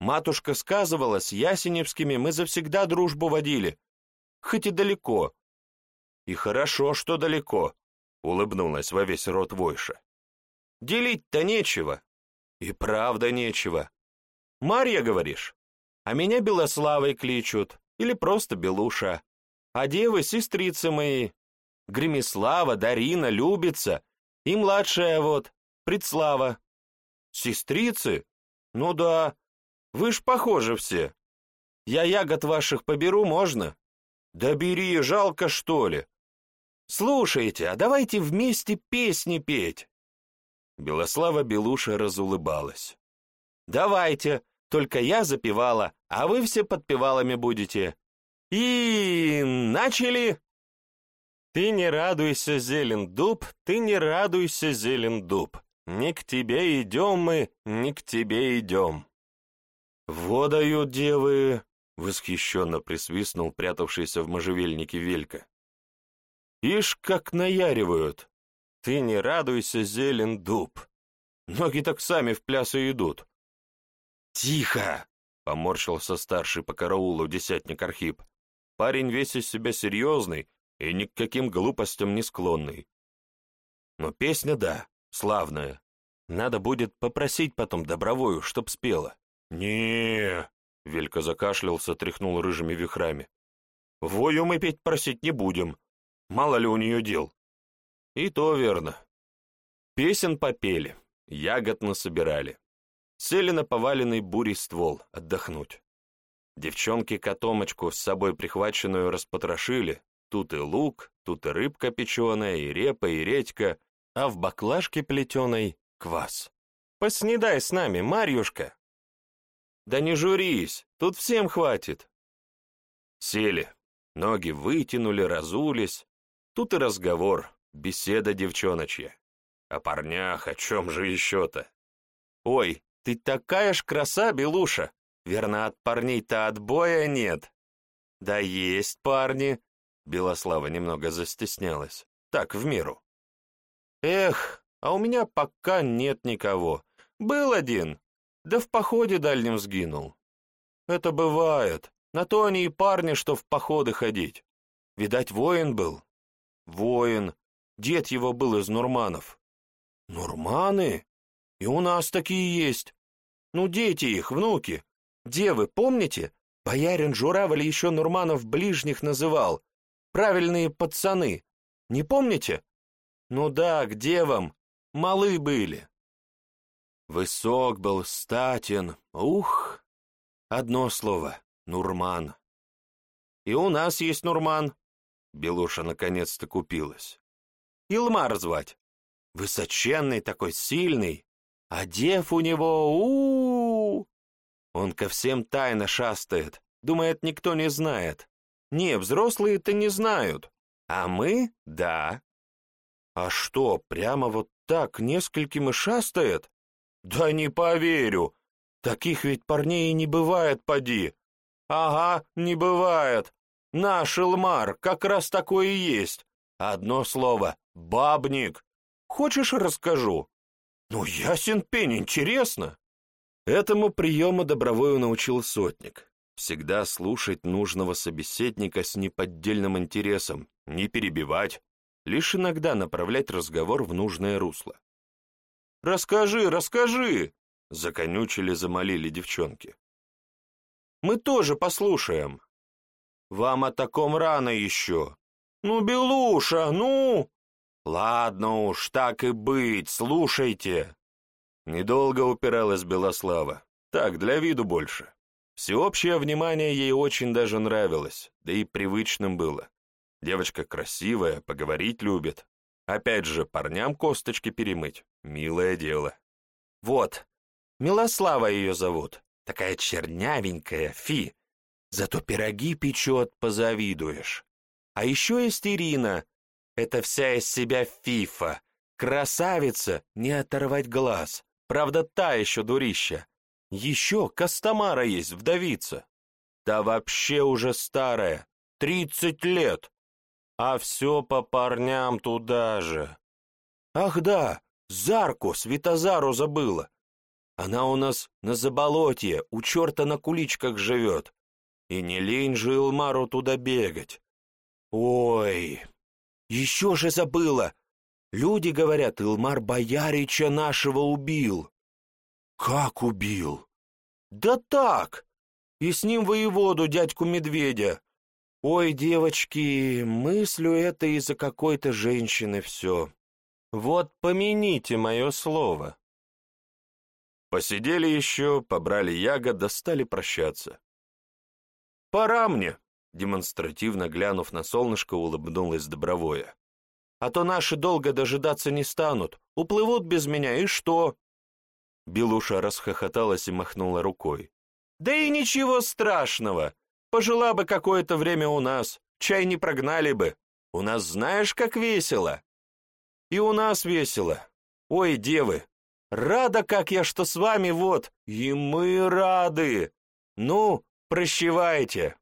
Матушка сказывала, с Ясеневскими мы завсегда дружбу водили. Хоть и далеко. И хорошо, что далеко, улыбнулась во весь рот Войша. Делить-то нечего. И правда нечего. Марья, говоришь? А меня Белославой кличут, или просто Белуша. А девы — сестрицы мои. Гремислава, Дарина, Любица и младшая вот, Предслава. Сестрицы? Ну да, вы ж похожи все. Я ягод ваших поберу, можно? Да бери, жалко что ли. Слушайте, а давайте вместе песни петь. Белослава Белуша разулыбалась. Давайте, только я запевала, а вы все подпевалами будете. И начали. Ты не радуйся, зелен дуб, ты не радуйся, зелен дуб. Не к тебе идем мы, не к тебе идем. «Во дают девы!» — восхищенно присвистнул прятавшийся в можжевельнике Велька. «Ишь, как наяривают! Ты не радуйся, зелен дуб! Ноги так сами в пляс и идут!» «Тихо!» — поморщился старший по караулу десятник Архип. Парень весь из себя серьезный и ни к каким глупостям не склонный. Но песня, да, славная. Надо будет попросить потом Добровую, чтоб спела не Велька закашлялся, тряхнул рыжими вихрами. «Вою мы петь просить не будем. Мало ли у нее дел». «И то верно». Песен попели, ягод насобирали. Сели на поваленный бурей ствол отдохнуть. Девчонки котомочку с собой прихваченную распотрошили. Тут и лук, тут и рыбка печеная, и репа, и редька, а в баклажке плетеной — квас. «Поснедай с нами, Марьюшка!» Да не журись, тут всем хватит. Сели, ноги вытянули, разулись. Тут и разговор, беседа девчоночья. О парнях, о чем же еще-то? Ой, ты такая ж краса, Белуша! Верно, от парней-то отбоя нет. Да есть парни. Белослава немного застеснялась. Так, в меру. Эх, а у меня пока нет никого. Был один, да в походе дальнем сгинул. Это бывает. На то они и парни, что в походы ходить. Видать, воин был. Воин. Дед его был из Нурманов. Нурманы? И у нас такие есть. Ну, дети их, внуки. Девы, помните? Боярин Журавль еще Нурманов ближних называл. Правильные пацаны. Не помните? Ну да, к девам. Малы были. Высок был, статен, ух! Одно слово — Нурман. И у нас есть Нурман. Белуша наконец-то купилась. Илмар звать. Высоченный такой, сильный. А дев у него, у, -у, -у Он ко всем тайно шастает, думает, никто не знает. Не, взрослые-то не знают. А мы — да. А что, прямо вот так несколькими шастает? «Да не поверю! Таких ведь парней и не бывает, поди! Ага, не бывает. Наш Илмар как раз такой и есть. Одно слово — бабник. Хочешь, расскажу? Ну, ясен пень, интересно. Этому приему Добровою научил сотник. Всегда слушать нужного собеседника с неподдельным интересом, не перебивать, лишь иногда направлять разговор в нужное русло. «Расскажи, расскажи!» — законючили, замолили девчонки. «Мы тоже послушаем». «Вам о таком рано еще». «Ну, Белуша, ну!» «Ладно уж, так и быть, слушайте!» Недолго упиралась Белослава. Так, для виду больше. Всеобщее внимание ей очень даже нравилось, да и привычным было. Девочка красивая, поговорить любит. Опять же, парням косточки перемыть. Милое дело. Вот, Милослава ее зовут. Такая чернявенькая, фи. Зато пироги печет, позавидуешь. А еще есть Ирина. Это вся из себя фифа. Красавица, не оторвать глаз. Правда, та еще дурища. Еще Костомара есть, вдовица. Да вообще уже старая, тридцать лет. А все по парням туда же. Ах да, Зарку, Светозару забыла. Она у нас на заболотье, у черта на куличках живет. И не лень же Илмару туда бегать. Ой, еще же забыла. Люди говорят, Илмар Боярича нашего убил. «Как убил?» «Да так! И с ним воеводу, дядьку Медведя. Ой, девочки, мыслю это из-за какой-то женщины все. Вот помяните мое слово». Посидели еще, побрали ягод, достали прощаться. «Пора мне», — демонстративно глянув на солнышко, улыбнулась Добровое. «А то наши долго дожидаться не станут, уплывут без меня, и что?» Белуша расхохоталась и махнула рукой. «Да и ничего страшного. Пожила бы какое-то время у нас, чай не прогнали бы. У нас знаешь, как весело?» «И у нас весело. Ой, девы, рада, как я, что с вами вот, и мы рады. Ну, прощевайте».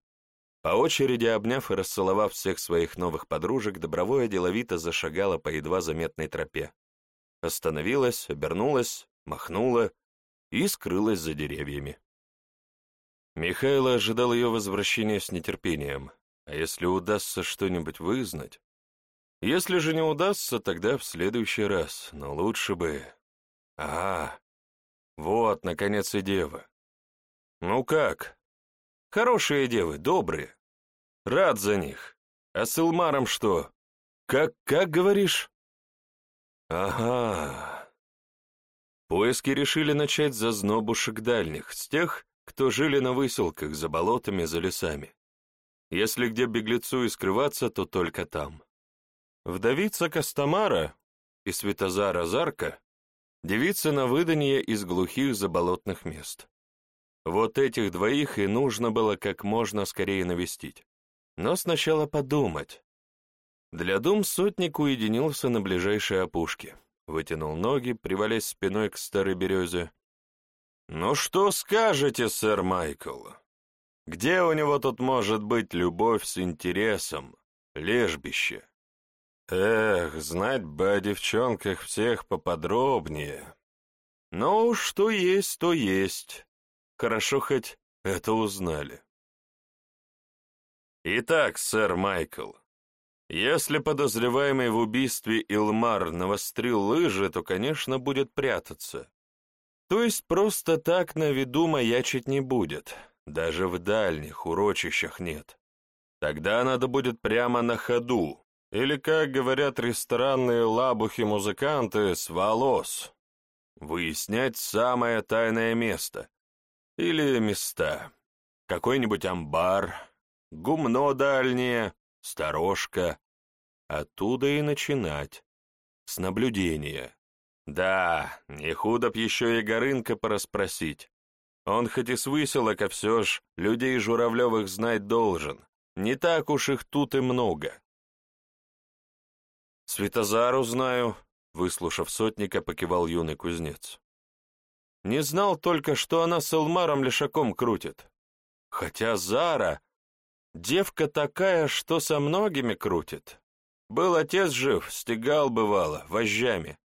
По очереди обняв и расцеловав всех своих новых подружек, Добровое деловито зашагала по едва заметной тропе. Остановилась, обернулась, махнула и скрылась за деревьями. Михайло ожидал ее возвращения с нетерпением, а если удастся что-нибудь вызнать? Если же не удастся, тогда в следующий раз, но лучше бы... Ага, вот, наконец, и дева. Ну как? Хорошие девы, добрые. Рад за них. А с Илмаром что? Как, как говоришь? Ага, Поиски решили начать за знобушек дальних, с тех, кто жили на выселках, за болотами, за лесами. Если где беглецу и скрываться, то только там. Вдовица Костомара и Светозара Зарка — девица на выданье из глухих заболотных мест. Вот этих двоих и нужно было как можно скорее навестить. Но сначала подумать. Для дум сотник уединился на ближайшей опушке вытянул ноги, привалясь спиной к старой березе. «Ну что скажете, сэр Майкл? Где у него тут может быть любовь с интересом, лежбище? Эх, знать бы о девчонках всех поподробнее. Ну, что есть, то есть. Хорошо хоть это узнали». «Итак, сэр Майкл, если подозреваемый в убийстве Илмар навострил лыжи, то, конечно, будет прятаться. То есть просто так на виду маячить не будет, даже в дальних урочищах нет. Тогда надо будет прямо на ходу, или, как говорят ресторанные лабухи-музыканты, с волос. Выяснять самое тайное место. Или места. Какой-нибудь амбар, гумно дальнее, сторожка. Оттуда и начинать. С наблюдения. Да, не худо б еще и Горынка порасспросить. Он хоть и с выселок, а все ж людей Журавлевых знать должен. Не так уж их тут и много. Светозару знаю, выслушав сотника, покивал юный кузнец. Не знал только, что она с Элмаром Лешаком крутит. Хотя Зара — девка такая, что со многими крутит. Был отец жив, стегал бывало, вожжами.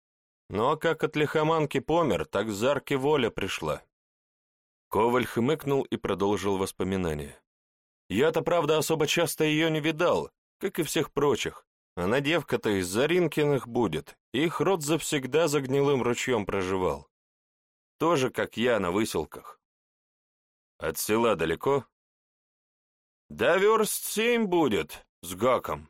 Но как от лихоманки помер, так Зарке воля пришла. Коваль хмыкнул и продолжил воспоминания. Я-то, правда, особо часто ее не видал, как и всех прочих. Она девка-то из Заринкиных будет, их род завсегда за гнилым ручьем проживал. Тоже, как я, на выселках. От села далеко? Да верст семь будет, с гаком.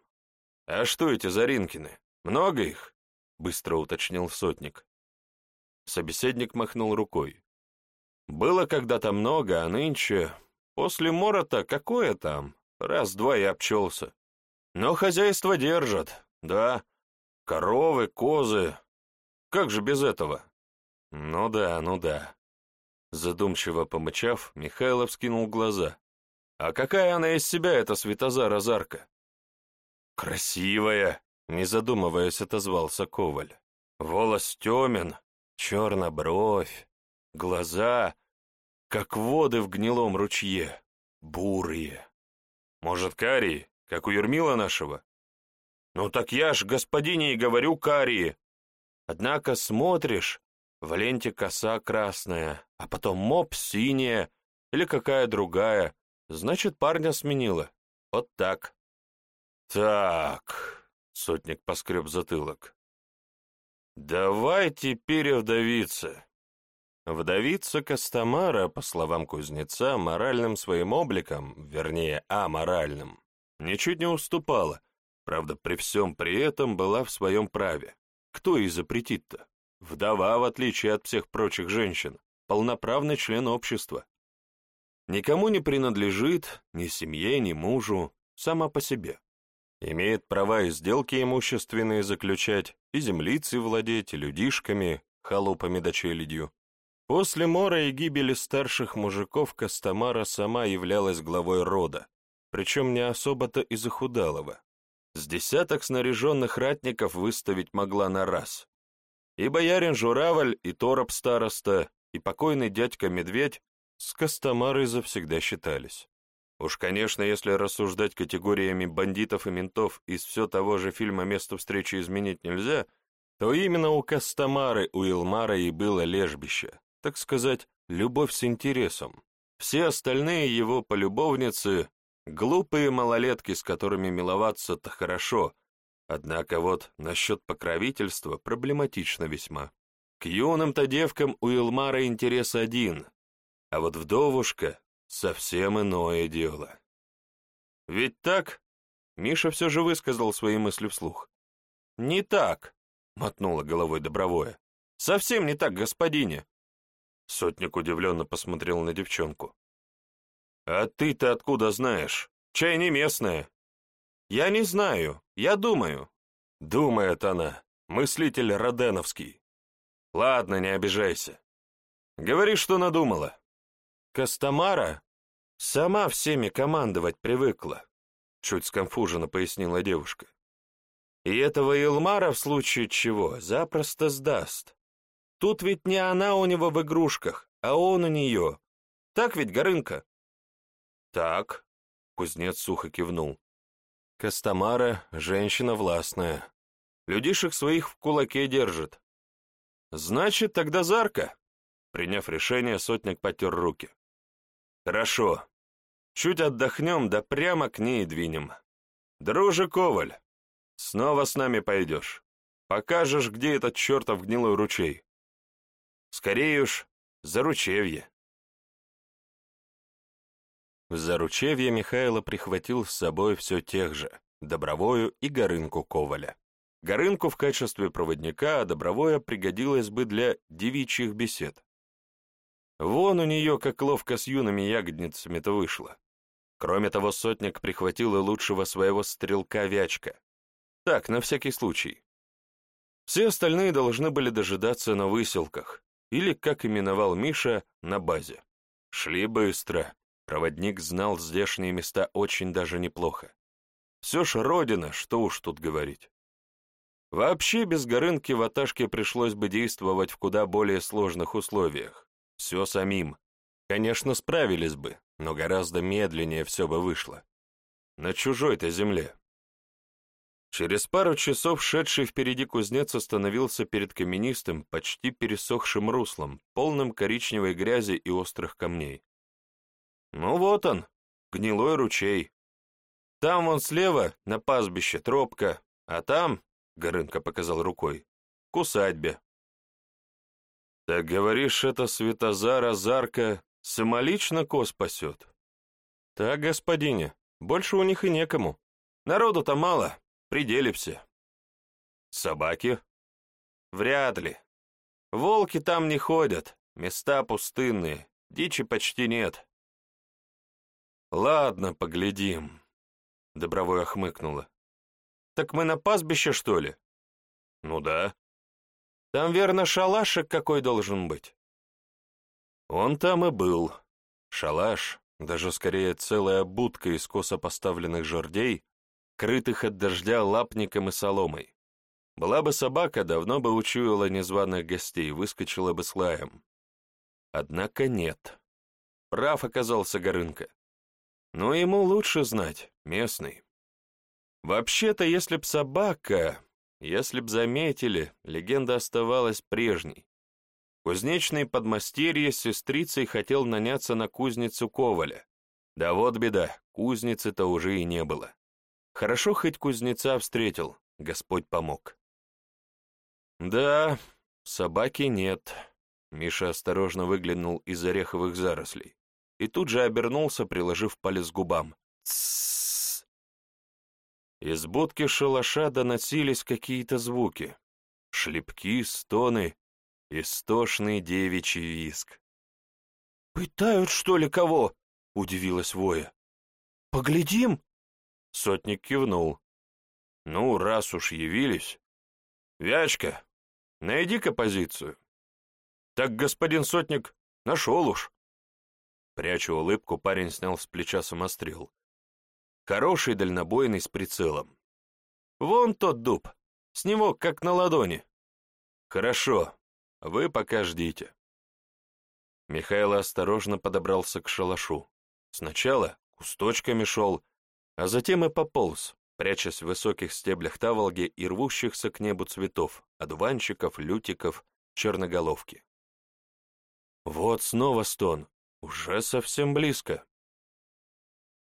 А что эти Заринкины? Много их? Быстро уточнил сотник. Собеседник махнул рукой. Было когда-то много, а нынче... После морота какое там? Раз-два и обчелся. Но хозяйство держат, да. Коровы, козы. Как же без этого? Ну да, ну да. Задумчиво помычав, Михайлов скинул глаза. А какая она из себя, эта Светозара Зарка? Красивая, не задумываясь, отозвался Коваль. Волос темен, черна бровь, глаза, как воды в гнилом ручье, бурые. Может, карие? Как у Ермила нашего? Ну так я ж господине и говорю карии. Однако смотришь, в ленте коса красная, а потом моп синяя или какая другая, значит, парня сменила. Вот так. Так, сотник поскреб затылок. Давай теперь вдовиться. Вдовица Костомара, по словам кузнеца, моральным своим обликом, вернее, аморальным, ничуть не уступала, правда, при всем при этом была в своем праве. Кто ей запретит-то? Вдова, в отличие от всех прочих женщин, полноправный член общества. Никому не принадлежит, ни семье, ни мужу, сама по себе. Имеет права и сделки имущественные заключать, и землицы владеть, и людишками, холопами да челядью. После мора и гибели старших мужиков Костомара сама являлась главой рода, причем не особо-то и захудалого. С десяток снаряженных ратников выставить могла на раз. И боярин Журавль, и Тороп староста, и покойный дядька Медведь с Костомарой завсегда считались. Уж, конечно, если рассуждать категориями бандитов и ментов из все того же фильма «Место встречи изменить нельзя», то именно у Костомары, у Илмара и было лежбище, так сказать, любовь с интересом. Все остальные его полюбовницы Глупые малолетки, с которыми миловаться-то хорошо, однако вот насчет покровительства проблематично весьма. К юным-то девкам у Илмара интерес один, а вот вдовушка — совсем иное дело. Ведь так? Миша все же высказал свои мысли вслух. «Не так», — мотнула головой Добровое. «Совсем не так, господине». Сотник удивленно посмотрел на девчонку. «А ты-то откуда знаешь? Чай не местная». «Я не знаю, я думаю». Думает она, мыслитель Роденовский. Ладно, не обижайся. Говори, что надумала. Костомара сама всеми командовать привыкла, чуть сконфуженно пояснила девушка. И этого Илмара в случае чего запросто сдаст. Тут ведь не она у него в игрушках, а он у нее. Так ведь, Горынка? «Так», — кузнец сухо кивнул. «Костомара — женщина властная. Людишек своих в кулаке держит. Значит, тогда Зарка». Приняв решение, сотник потер руки. «Хорошо. Чуть отдохнем, да прямо к ней двинем. Друже Коваль, снова с нами пойдешь. Покажешь, где этот чертов гнилой ручей. Скорее уж, за ручевье». В заручевье Михайло прихватил с собой все тех же, Добровою и Горынку Коваля. Горынку в качестве проводника, а Добровое пригодилось бы для девичьих бесед. Вон у нее как ловко с юными ягодницами-то вышло. Кроме того, сотник прихватил и лучшего своего стрелка-вячка. Так, на всякий случай. Все остальные должны были дожидаться на выселках, или, как именовал Миша, на базе. Шли быстро, Проводник знал здешние места очень даже неплохо. Все ж родина, что уж тут говорить. Вообще без Горынки в Аташке пришлось бы действовать в куда более сложных условиях. Все самим. Конечно, справились бы, но гораздо медленнее все бы вышло. На чужой-то земле. Через пару часов шедший впереди кузнец остановился перед каменистым, почти пересохшим руслом, полным коричневой грязи и острых камней. Ну вот он, гнилой ручей. Там вон слева, на пастбище, тропка, а там, — Горынка показал рукой, — к усадьбе. Так говоришь, это Светозара Зарка самолично коз пасет? Так, господине, больше у них и некому. Народу-то мало, пределе все. Собаки? Вряд ли. Волки там не ходят, места пустынные, дичи почти нет. Ладно, поглядим. Добровой охмыкнула. Так мы на пастбище, что ли? Ну да. Там, верно, шалашик какой должен быть. Он там и был. Шалаш, даже скорее целая будка из косо поставленных жердей, крытых от дождя лапником и соломой. Была бы собака, давно бы учуяла незваных гостей, выскочила бы с лаем. Однако нет. Прав оказался Горынка. Но ему лучше знать, местный. Вообще-то, если б собака, если б заметили, легенда оставалась прежней. Кузнечный подмастерье с сестрицей хотел наняться на кузницу Коваля. Да вот беда, кузницы-то уже и не было. Хорошо хоть кузнеца встретил, Господь помог. Да, собаки нет. Миша осторожно выглянул из ореховых зарослей и тут же обернулся, приложив палец к губам. Тссс. Из будки шалаша доносились какие-то звуки. Шлепки, стоны, истошный девичий виск. «Пытают, что ли, кого?» — удивилась Воя. «Поглядим?» Сотник кивнул. «Ну, раз уж явились. Вячка, найди-ка позицию». «Так, господин Сотник, нашел уж». Пряча улыбку, парень снял с плеча самострел. Хороший дальнобойный с прицелом. «Вон тот дуб, с него как на ладони». «Хорошо, вы пока ждите». Михаил осторожно подобрался к шалашу. Сначала кусточками шел, а затем и пополз, прячась в высоких стеблях таволги и рвущихся к небу цветов, одуванчиков, лютиков, черноголовки. Вот снова стон, уже совсем близко.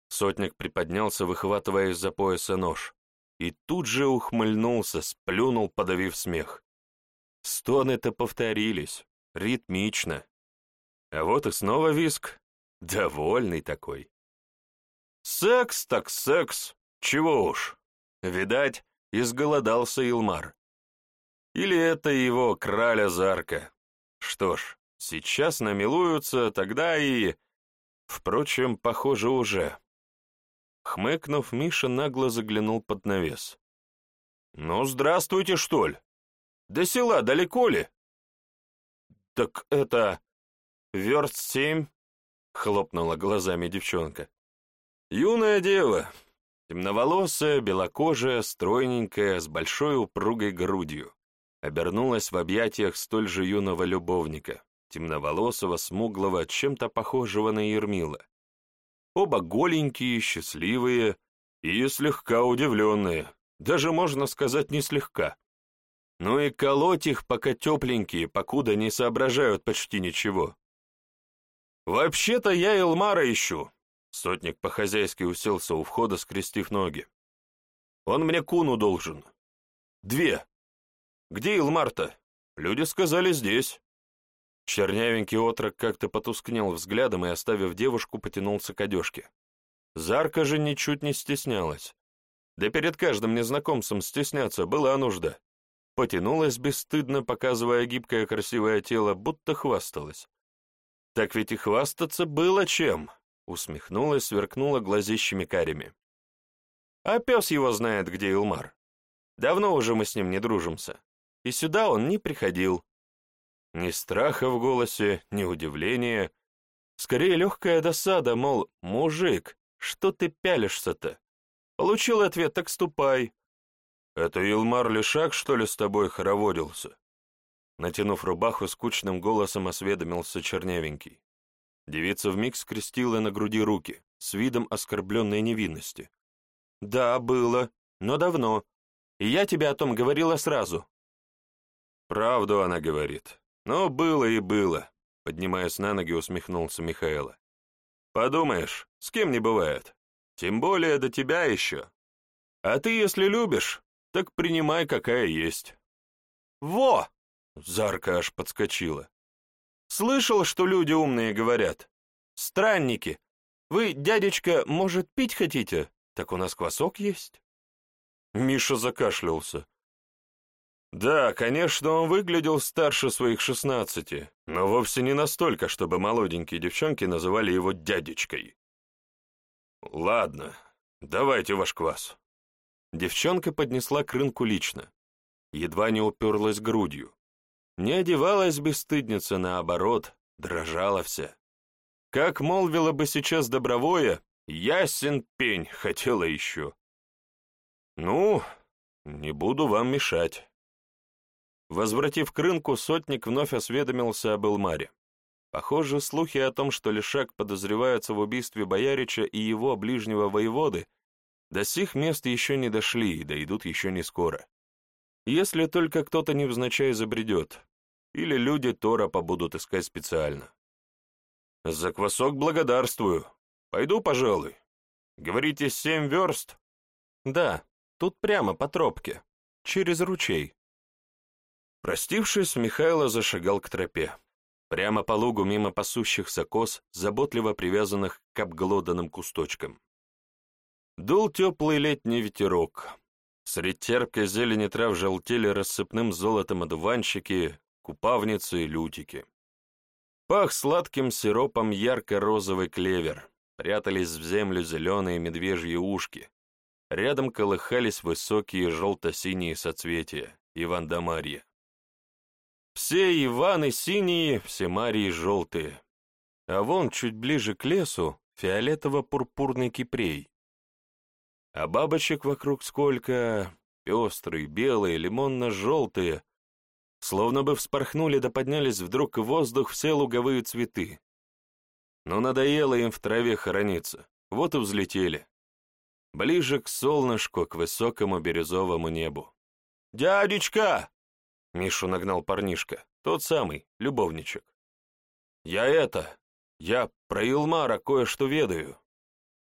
Сотник приподнялся, выхватывая из-за пояса нож, и тут же ухмыльнулся, сплюнул, подавив смех. Стоны-то повторились, ритмично. А вот и снова виск, довольный такой. Секс так секс, чего уж. Видать, изголодался Илмар. Или это его краля Зарка. Что ж, сейчас намилуются, тогда и... Впрочем, похоже, уже. Хмыкнув, Миша нагло заглянул под навес. «Ну, здравствуйте, что ли? До села далеко ли?» «Так это... верст семь?» — хлопнула глазами девчонка. Юная дева, темноволосая, белокожая, стройненькая, с большой упругой грудью, обернулась в объятиях столь же юного любовника, темноволосого, смуглого, чем-то похожего на Ермила. Оба голенькие, счастливые и слегка удивленные, даже можно сказать не слегка. Ну и колоть их, пока тепленькие, покуда не соображают почти ничего. «Вообще-то я Элмара ищу», Сотник по-хозяйски уселся у входа, скрестив ноги. «Он мне куну должен. Две. Где Илмарта? Люди сказали, здесь». Чернявенький отрок как-то потускнел взглядом и, оставив девушку, потянулся к одежке. Зарка же ничуть не стеснялась. Да перед каждым незнакомцем стесняться была нужда. Потянулась бесстыдно, показывая гибкое красивое тело, будто хвасталась. Так ведь и хвастаться было чем. Усмехнулась, сверкнула глазищами карими. А пес его знает, где Илмар. Давно уже мы с ним не дружимся. И сюда он не приходил. Ни страха в голосе, ни удивления. Скорее легкая досада, мол, мужик, что ты пялишься-то? Получил ответ, так ступай. Это Илмар Лешак, что ли, с тобой хороводился? Натянув рубаху, скучным голосом осведомился чернявенький. Девица вмиг скрестила на груди руки, с видом оскорбленной невинности. «Да, было, но давно. И я тебе о том говорила сразу». «Правду она говорит. Но было и было», — поднимаясь на ноги, усмехнулся Михаила. «Подумаешь, с кем не бывает. Тем более до тебя еще. А ты, если любишь, так принимай, какая есть». «Во!» — Зарка аж подскочила. «Слышал, что люди умные говорят? Странники. Вы, дядечка, может, пить хотите? Так у нас квасок есть». Миша закашлялся. Да, конечно, он выглядел старше своих шестнадцати, но вовсе не настолько, чтобы молоденькие девчонки называли его дядечкой. Ладно, давайте ваш квас. Девчонка поднесла к рынку лично. Едва не уперлась грудью. Не одевалась бесстыдница, наоборот, дрожала вся. Как молвила бы сейчас Добровое, ясен пень хотела еще. Ну, не буду вам мешать. Возвратив к рынку, сотник вновь осведомился об Элмаре. Похоже, слухи о том, что Лешак подозревается в убийстве Боярича и его ближнего воеводы, до сих мест еще не дошли и дойдут еще не скоро. Если только кто-то невзначай забредет, или люди Тора побудут искать специально. За квасок благодарствую. Пойду, пожалуй. Говорите, семь верст? Да, Тут прямо по тропке, через ручей. Простившись, Михайло зашагал к тропе. Прямо по лугу мимо пасущихся коз, заботливо привязанных к обглоданным кусточкам. Дул теплый летний ветерок. Средь терпкой зелени трав желтели рассыпным золотом одуванчики, купавницы и лютики. Пах сладким сиропом ярко-розовый клевер, прятались в землю зеленые медвежьи ушки, Рядом колыхались высокие желто-синие соцветия, Иван да Марья. Все Иваны синие, все Марии желтые. А вон, чуть ближе к лесу, фиолетово-пурпурный кипрей. А бабочек вокруг сколько, пестрые, белые, лимонно-желтые, словно бы вспорхнули да поднялись вдруг в воздух все луговые цветы. Но надоело им в траве хорониться, вот и взлетели ближе к солнышку, к высокому бирюзовому небу. «Дядечка!» — Мишу нагнал парнишка, тот самый, любовничек. «Я это, я про Илмара кое-что ведаю».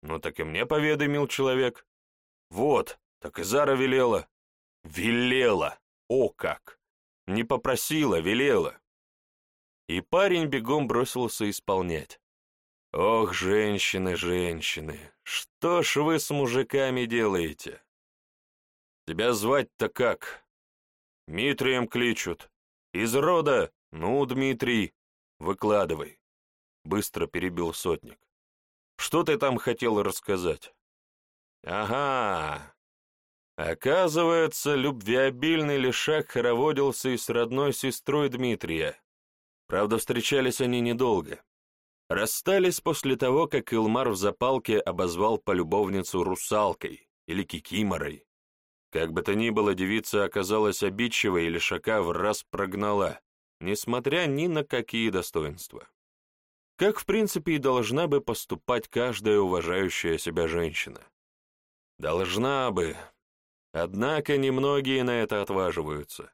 «Ну так и мне поведай, мил человек». «Вот, так и Зара велела». «Велела! О как! Не попросила, велела». И парень бегом бросился исполнять. Ох, женщины, женщины, что ж вы с мужиками делаете? Тебя звать-то как? Митрием кличут. Из рода? Ну, Дмитрий, выкладывай. Быстро перебил сотник. Что ты там хотел рассказать? Ага. Оказывается, любвеобильный лишак хороводился и с родной сестрой Дмитрия. Правда, встречались они недолго. Расстались после того, как Илмар в запалке обозвал полюбовницу русалкой или кикиморой. Как бы то ни было, девица оказалась обидчивой или шака в раз прогнала, несмотря ни на какие достоинства. Как, в принципе, и должна бы поступать каждая уважающая себя женщина. Должна бы. Однако немногие на это отваживаются.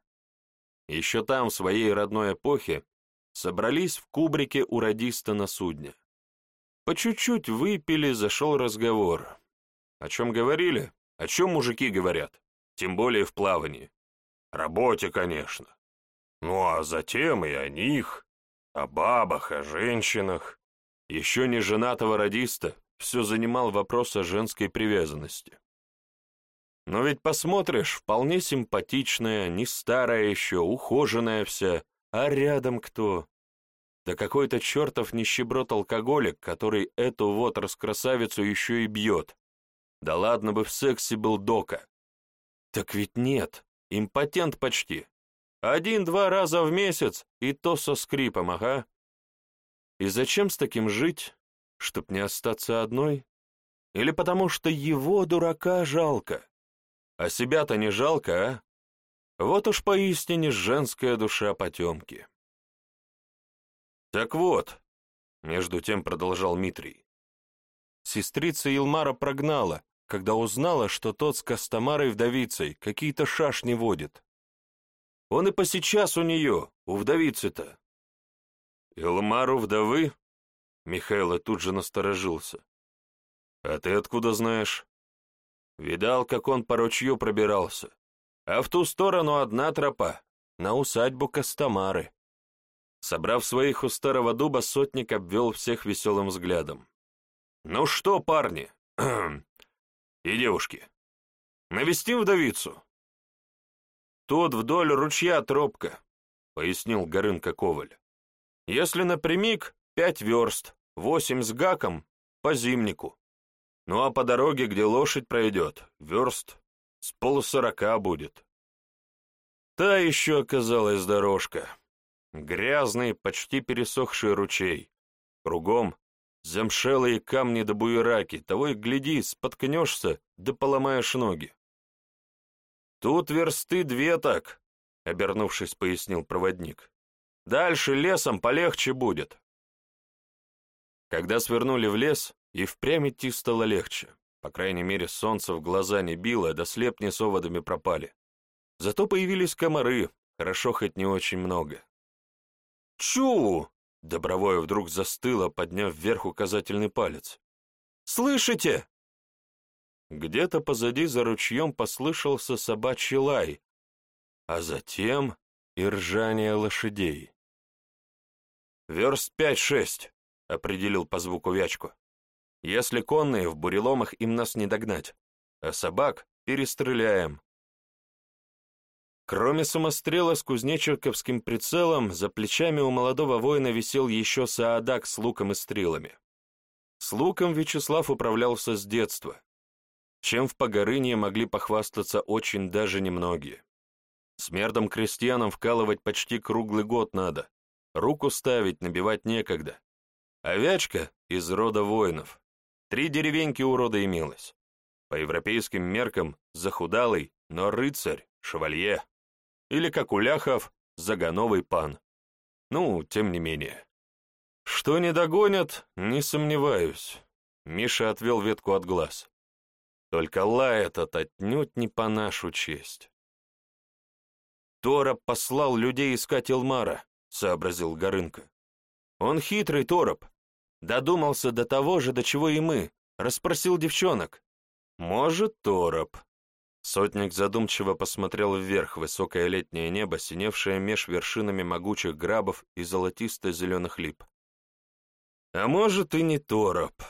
Еще там, в своей родной эпохе, собрались в кубрике у радиста на судне. По чуть-чуть выпили, зашел разговор. О чем говорили? О чем мужики говорят? Тем более в плавании. Работе, конечно. Ну а затем и о них, о бабах, о женщинах. Еще не женатого радиста все занимал вопрос о женской привязанности. Но ведь посмотришь, вполне симпатичная, не старая еще, ухоженная вся, а рядом кто? Да какой-то чертов нищеброд-алкоголик, который эту вот раскрасавицу еще и бьет. Да ладно бы в сексе был Дока. Так ведь нет, импотент почти. Один-два раза в месяц, и то со скрипом, ага. И зачем с таким жить, чтоб не остаться одной? Или потому что его, дурака, жалко? А себя-то не жалко, а? Вот уж поистине женская душа потемки. Так вот, Между тем продолжал Митрий. Сестрица Илмара прогнала, когда узнала, что тот с Костомарой вдовицей какие-то шашни водит. Он и посейчас у нее, у вдовицы-то. Илмару вдовы? Михайло тут же насторожился. А ты откуда знаешь? Видал, как он по ручью пробирался. А в ту сторону одна тропа, на усадьбу Костомары. Собрав своих у старого дуба, сотник обвел всех веселым взглядом. «Ну что, парни <clears throat> и девушки, навестим вдовицу?» «Тут вдоль ручья тропка», — пояснил Горынка Коваль. «Если напрямик, пять верст, восемь с гаком, по зимнику. Ну а по дороге, где лошадь пройдет, верст с полусорока будет». Та еще оказалась дорожка. Грязный, почти пересохший ручей. Кругом замшелые камни да буераки, того и гляди, споткнешься, да поломаешь ноги. «Тут версты две так», — обернувшись, пояснил проводник. «Дальше лесом полегче будет». Когда свернули в лес, и впрямь идти стало легче. По крайней мере, солнце в глаза не било, да слепни с оводами пропали. Зато появились комары, хорошо хоть не очень много. «Чу!» — Добровое вдруг застыло, подняв вверх указательный палец. «Слышите?» Где-то позади за ручьем послышался собачий лай, а затем и ржание лошадей. «Верст пять-шесть», — определил по звуку Вячку. «Если конные, в буреломах им нас не догнать, а собак перестреляем, Кроме самострела с кузнечиковским прицелом, за плечами у молодого воина висел еще саадак с луком и стрелами. С луком Вячеслав управлялся с детства, чем в Погорыне могли похвастаться очень даже немногие. Смердом крестьянам вкалывать почти круглый год надо, руку ставить, набивать некогда. Овячка из рода воинов. Три деревеньки у рода имелось. По европейским меркам захудалый, но рыцарь, шевалье или, как у ляхов, загановый пан. Ну, тем не менее. Что не догонят, не сомневаюсь. Миша отвел ветку от глаз. Только лай этот отнюдь не по нашу честь. Тороп послал людей искать Илмара, сообразил Горынка. Он хитрый Тороп. Додумался до того же, до чего и мы. Расспросил девчонок. Может, Тороп. Сотник задумчиво посмотрел вверх высокое летнее небо, синевшее меж вершинами могучих грабов и золотисто-зеленых лип. «А может, и не тороп.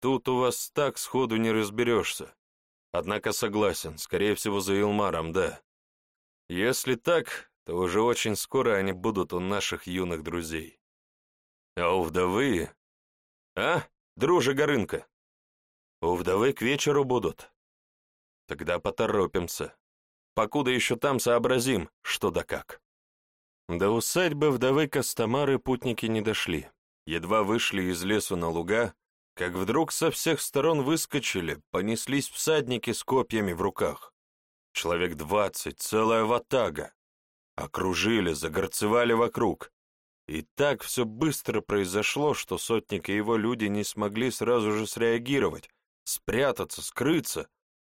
Тут у вас так сходу не разберешься. Однако согласен, скорее всего, за Илмаром, да. Если так, то уже очень скоро они будут у наших юных друзей. А у вдовы... А, друже Горынка? У вдовы к вечеру будут, Тогда поторопимся. Покуда еще там сообразим, что да как. До усадьбы вдовы Костомары путники не дошли. Едва вышли из лесу на луга, как вдруг со всех сторон выскочили, понеслись всадники с копьями в руках. Человек двадцать, целая ватага. Окружили, загорцевали вокруг. И так все быстро произошло, что сотник и его люди не смогли сразу же среагировать, спрятаться, скрыться,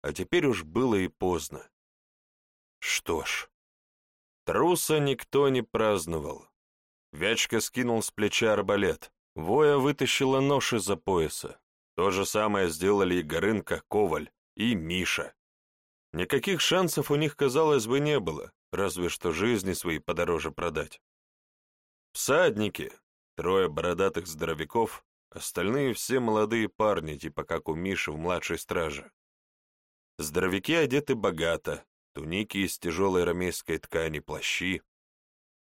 а теперь уж было и поздно. Что ж, труса никто не праздновал. Вячка скинул с плеча арбалет, Воя вытащила нож из-за пояса. То же самое сделали и Горынка, Коваль, и Миша. Никаких шансов у них, казалось бы, не было, разве что жизни свои подороже продать. Всадники, трое бородатых здоровяков, остальные все молодые парни, типа как у Миши в младшей страже. Здоровяки одеты богато, туники из тяжелой рамейской ткани, плащи.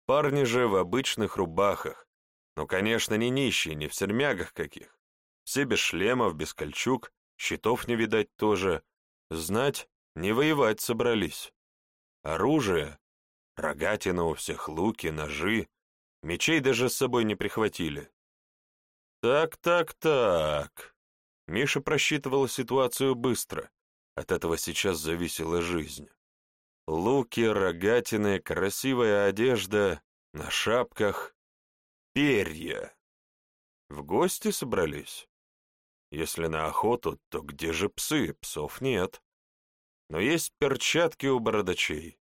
Парни же в обычных рубахах, но, конечно, не нищие, не в сермягах каких. Все без шлемов, без кольчуг, щитов не видать тоже. Знать, не воевать собрались. Оружие, рогатина у всех, луки, ножи, мечей даже с собой не прихватили. Так, так, так. Миша просчитывал ситуацию быстро. От этого сейчас зависела жизнь. Луки, рогатины, красивая одежда, на шапках перья. В гости собрались? Если на охоту, то где же псы? Псов нет. Но есть перчатки у бородачей.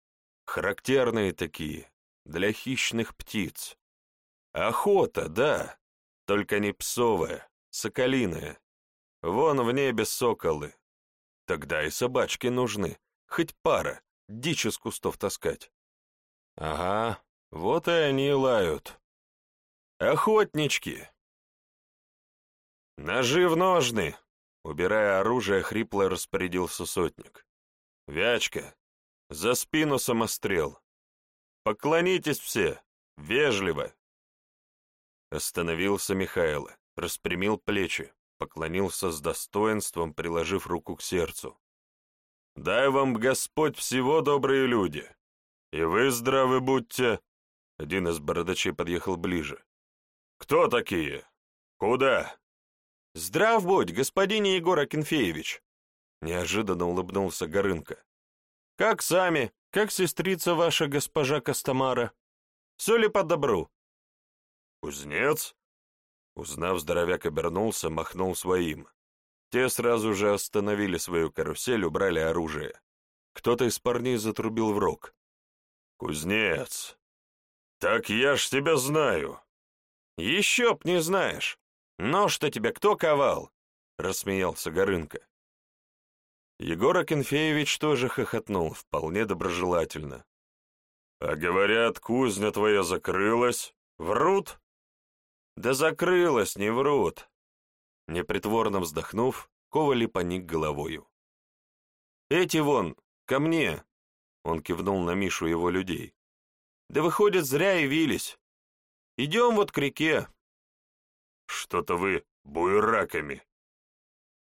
Характерные такие, для хищных птиц. Охота, да, только не псовая, соколиная. Вон в небе соколы. Тогда и собачки нужны, хоть пара, дичь из кустов таскать. Ага, вот и они лают. Охотнички. Ножи в ножны, убирая оружие, хрипло распорядился сотник. Вячка, за спину самострел. Поклонитесь все, вежливо. Остановился Михайло, распрямил плечи, поклонился с достоинством, приложив руку к сердцу. «Дай вам Господь всего, добрые люди! И вы здравы будьте!» Один из бородачей подъехал ближе. «Кто такие? Куда?» «Здрав будь, господин Егор Акинфеевич!» Неожиданно улыбнулся Горынка. «Как сами? Как сестрица ваша, госпожа Костомара? Все ли по добру?» «Кузнец?» Узнав, здоровяк обернулся, махнул своим. Те сразу же остановили свою карусель, убрали оружие. Кто-то из парней затрубил в рог. «Кузнец! Так я ж тебя знаю!» «Еще б не знаешь! Нож-то тебя кто ковал?» — рассмеялся Горынка. Егор Акинфеевич тоже хохотнул, вполне доброжелательно. «А говорят, кузня твоя закрылась. Врут?» «Да закрылась, не врут!» Непритворно вздохнув, Ковали поник головою. «Эти вон, ко мне!» Он кивнул на Мишу его людей. «Да выходит, зря явились. Идем вот к реке». «Что-то вы буераками»,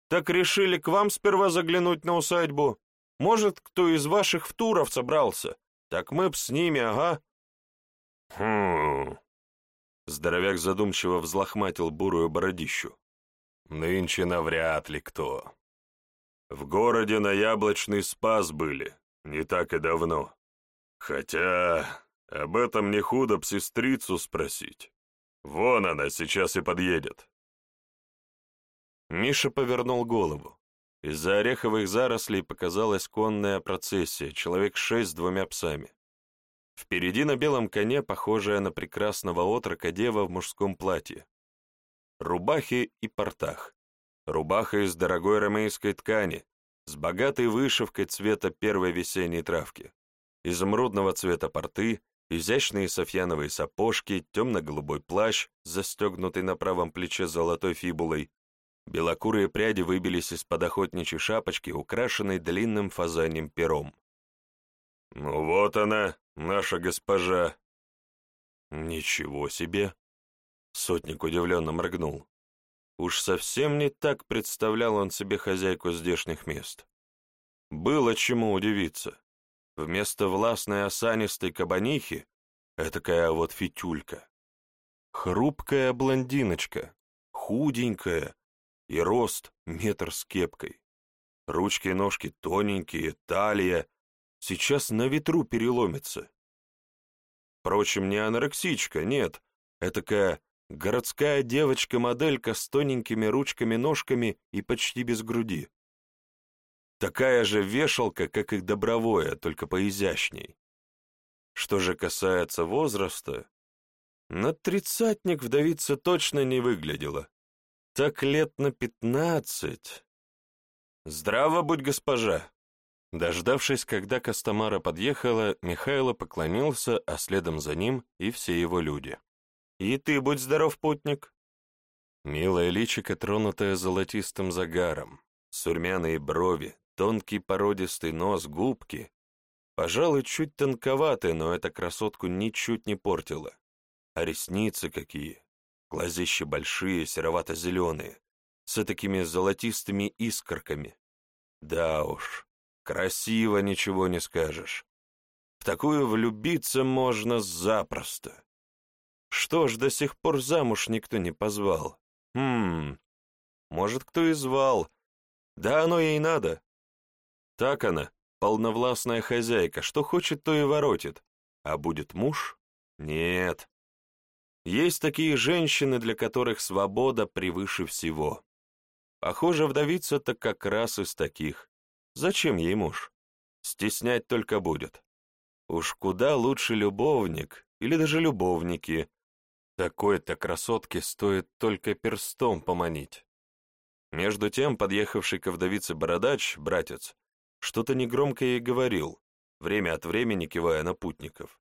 так решили к вам сперва заглянуть на усадьбу. Может, кто из ваших в Туров собрался? Так мы б с ними, ага». «Хм...» Здоровяк задумчиво взлохматил бурую бородищу. «Нынче навряд ли кто. В городе на Яблочный спас были, не так и давно. Хотя об этом не худо б сестрицу спросить. Вон она сейчас и подъедет». Миша повернул голову. Из-за ореховых зарослей показалась конная процессия, человек шесть с двумя псами. Впереди на белом коне, похожая на прекрасного отрока дева в мужском платье. Рубахи и портах. Рубаха из дорогой ромейской ткани, с богатой вышивкой цвета первой весенней травки. Изумрудного цвета порты, изящные софьяновые сапожки, темно-голубой плащ, застегнутый на правом плече золотой фибулой, Белокурые пряди выбились из-под охотничьей шапочки, украшенной длинным фазаньем пером. «Ну вот она, наша госпожа!» «Ничего себе!» Сотник удивленно моргнул. Уж совсем не так представлял он себе хозяйку здешних мест. Было чему удивиться. Вместо властной осанистой кабанихи — этакая вот фитюлька. Хрупкая блондиночка, худенькая, и рост метр с кепкой. Ручки и ножки тоненькие, талия. Сейчас на ветру переломится. Впрочем, не анорексичка, нет. Этакая городская девочка-моделька с тоненькими ручками-ножками и почти без груди. Такая же вешалка, как и добровое, только поизящней. Что же касается возраста, на тридцатник вдовица точно не выглядела. Так лет на пятнадцать. Здраво будь, госпожа. Дождавшись, когда Костомара подъехала, Михайло поклонился, а следом за ним и все его люди. «И ты будь здоров, путник!» Милая личико, тронутая золотистым загаром, сурмяные брови, тонкий породистый нос, губки. Пожалуй, чуть тонковатые, но эта красотку ничуть не портила. А ресницы какие! Глазища большие, серовато-зеленые, с такими золотистыми искорками. Да уж, красиво ничего не скажешь. В такую влюбиться можно запросто. Что ж, до сих пор замуж никто не позвал? Хм, может, кто и звал. Да оно ей надо. Так она, полновластная хозяйка, что хочет, то и воротит. А будет муж? Нет, Есть такие женщины, для которых свобода превыше всего. Похоже, вдовица-то как раз из таких. Зачем ей муж? Стеснять только будет. Уж куда лучше любовник или даже любовники. Такой-то красотке стоит только перстом поманить. Между тем подъехавший к вдовице бородач, братец, что-то негромко ей говорил, время от времени кивая на путников.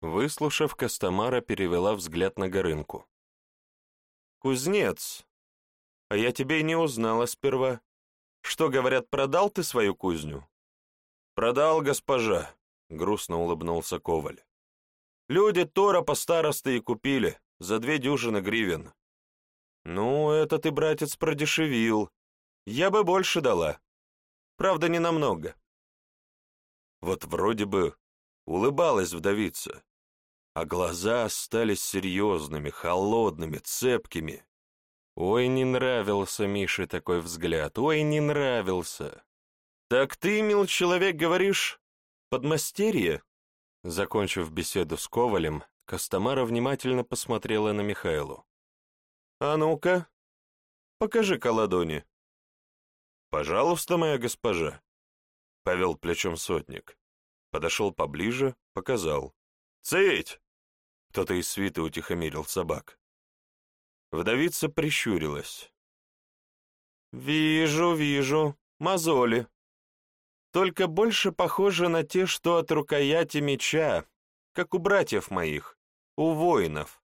Выслушав, Костомара перевела взгляд на Горынку. «Кузнец, а я тебя и не узнала сперва. Что, говорят, продал ты свою кузню?» «Продал, госпожа», — грустно улыбнулся Коваль. «Люди Тора по старости и купили, за две дюжины гривен». «Ну, это ты, братец, продешевил. Я бы больше дала. Правда, не намного». Вот вроде бы улыбалась вдовица, а глаза остались серьезными, холодными, цепкими. Ой, не нравился Мише такой взгляд, ой, не нравился. «Так ты, мил человек, говоришь, подмастерье?» Закончив беседу с Ковалем, Костомара внимательно посмотрела на Михайлу. «А ну-ка, покажи-ка ладони». «Пожалуйста, моя госпожа», — повел плечом сотник. Подошел поближе, показал. «Цыть!» Кто-то из свиты утихомирил собак. Вдовица прищурилась. «Вижу, вижу. Мозоли. Только больше похоже на те, что от рукояти меча, как у братьев моих, у воинов.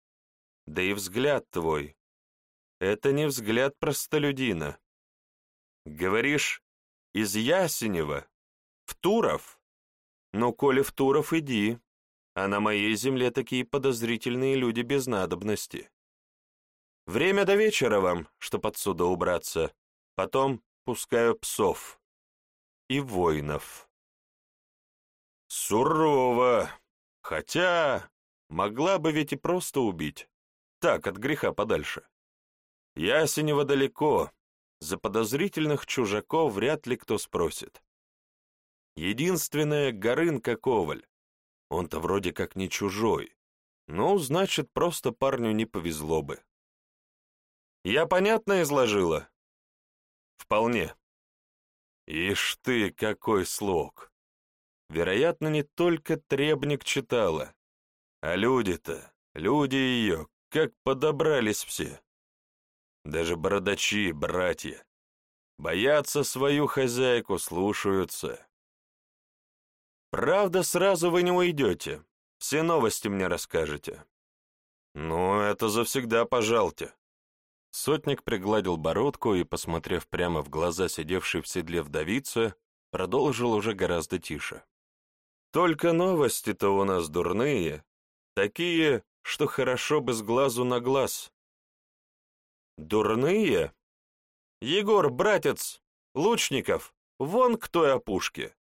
Да и взгляд твой. Это не взгляд простолюдина. Говоришь, из Ясенева? В Туров? Ну, коли в Туров, иди а на моей земле такие подозрительные люди без надобности. Время до вечера вам, чтоб отсюда убраться, потом пускаю псов и воинов. Сурово, хотя могла бы ведь и просто убить, так, от греха подальше. Ясенева далеко, за подозрительных чужаков вряд ли кто спросит. Единственное, Горынка Коваль, он-то вроде как не чужой. Ну, значит, просто парню не повезло бы. Я понятно изложила? Вполне. Ишь ты, какой слог! Вероятно, не только требник читала, а люди-то, люди ее, как подобрались все. Даже бородачи, братья. Боятся свою хозяйку, слушаются. Правда, сразу вы не уйдете. Все новости мне расскажете. Ну, это завсегда пожалуйте. Сотник пригладил бородку и, посмотрев прямо в глаза сидевшей в седле вдовицы, продолжил уже гораздо тише. Только новости-то у нас дурные, такие, что хорошо бы с глазу на глаз. Дурные? Егор, братец, Лучников, вон к той опушке.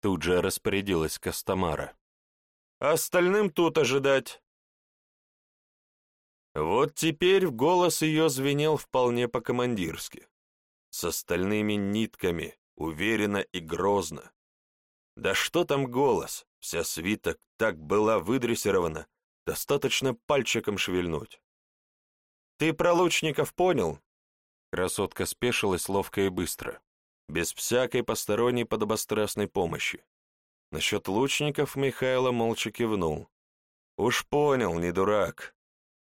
Тут же распорядилась Костомара. «Остальным тут ожидать». Вот теперь голос ее звенел вполне по-командирски. С остальными нитками, уверенно и грозно. Да что там голос, вся свита так была выдрессирована, достаточно пальчиком шевельнуть. «Ты про лучников понял?» Красотка спешилась ловко и быстро без всякой посторонней подобострастной помощи. Насчет лучников Михайло молча кивнул. Уж понял, не дурак.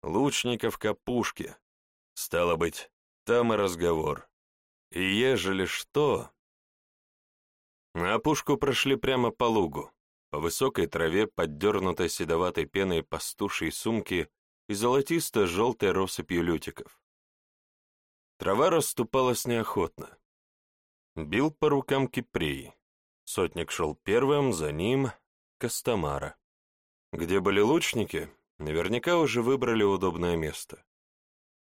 Лучников к опушке. Стало быть, там и разговор. И ежели что... На опушку прошли прямо по лугу, по высокой траве, поддернутой седоватой пеной пастушьей сумки и золотисто-желтой россыпью лютиков. Трава расступалась неохотно. Бил по рукам Кипрей. Сотник шел первым, за ним — Костомара. Где были лучники, наверняка уже выбрали удобное место.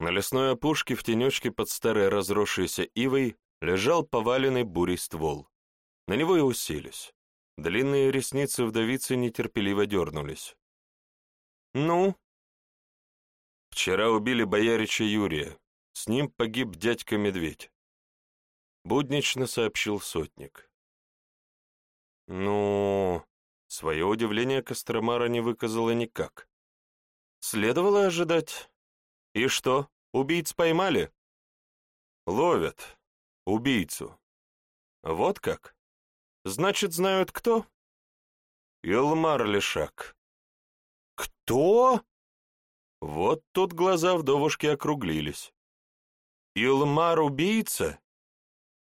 На лесной опушке в тенечке под старой разросшейся ивой лежал поваленный бурей ствол. На него и уселись. Длинные ресницы вдовицы нетерпеливо дернулись. «Ну?» «Вчера убили боярича Юрия. С ним погиб дядька-медведь. Буднично сообщил сотник. Ну, свое удивление Костромара не выказала никак. Следовало ожидать. И что, убийц поймали? Ловят. Убийцу. Вот как? Значит, знают кто? Илмар Лешак. Кто? Вот тут глаза вдовушки округлились. Илмар убийца?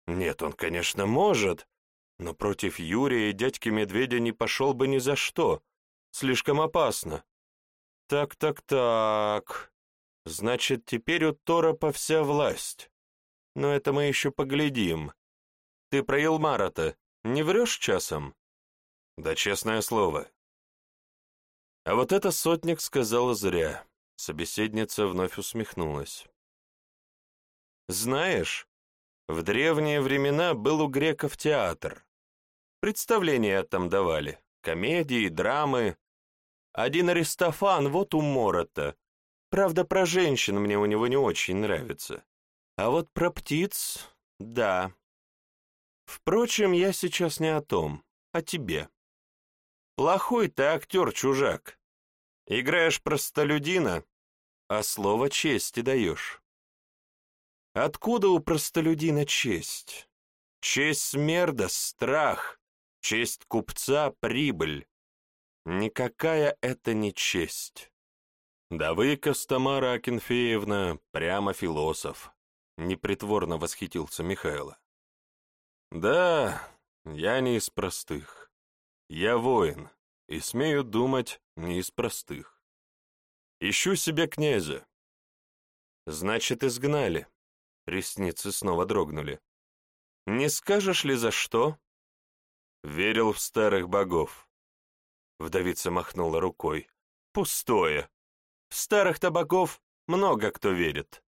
Нет, он, конечно, может, но против Юрия и дядьки Медведя не пошел бы ни за что. Слишком опасно. Так-так-так. Значит, теперь у Торопа вся власть. Но это мы еще поглядим. Ты про Илмара-то не врешь часом? Да честное слово. А вот это сотник сказала зря. Собеседница вновь усмехнулась. Знаешь, в древние времена был у греков театр. Представления там давали, комедии, драмы. Один Аристофан вот умора-то. Правда, про женщин мне у него не очень нравится. А вот про птиц — да. Впрочем, я сейчас не о том, о тебе. Плохой ты актер-чужак. Играешь простолюдина, а слово чести даешь. Откуда у простолюдина честь? Честь смерда — страх, честь купца — прибыль. Никакая это не честь. Да вы, Костомара Акинфеевна, прямо философ, — непритворно восхитился Михайло. Да, я не из простых. Я воин, и смею думать, не из простых. Ищу себе князя. Значит, изгнали. Ресницы снова дрогнули. «Не скажешь ли, за что?» «Верил в старых богов». Вдовица махнула рукой. «Пустое. В старых-то богов много кто верит».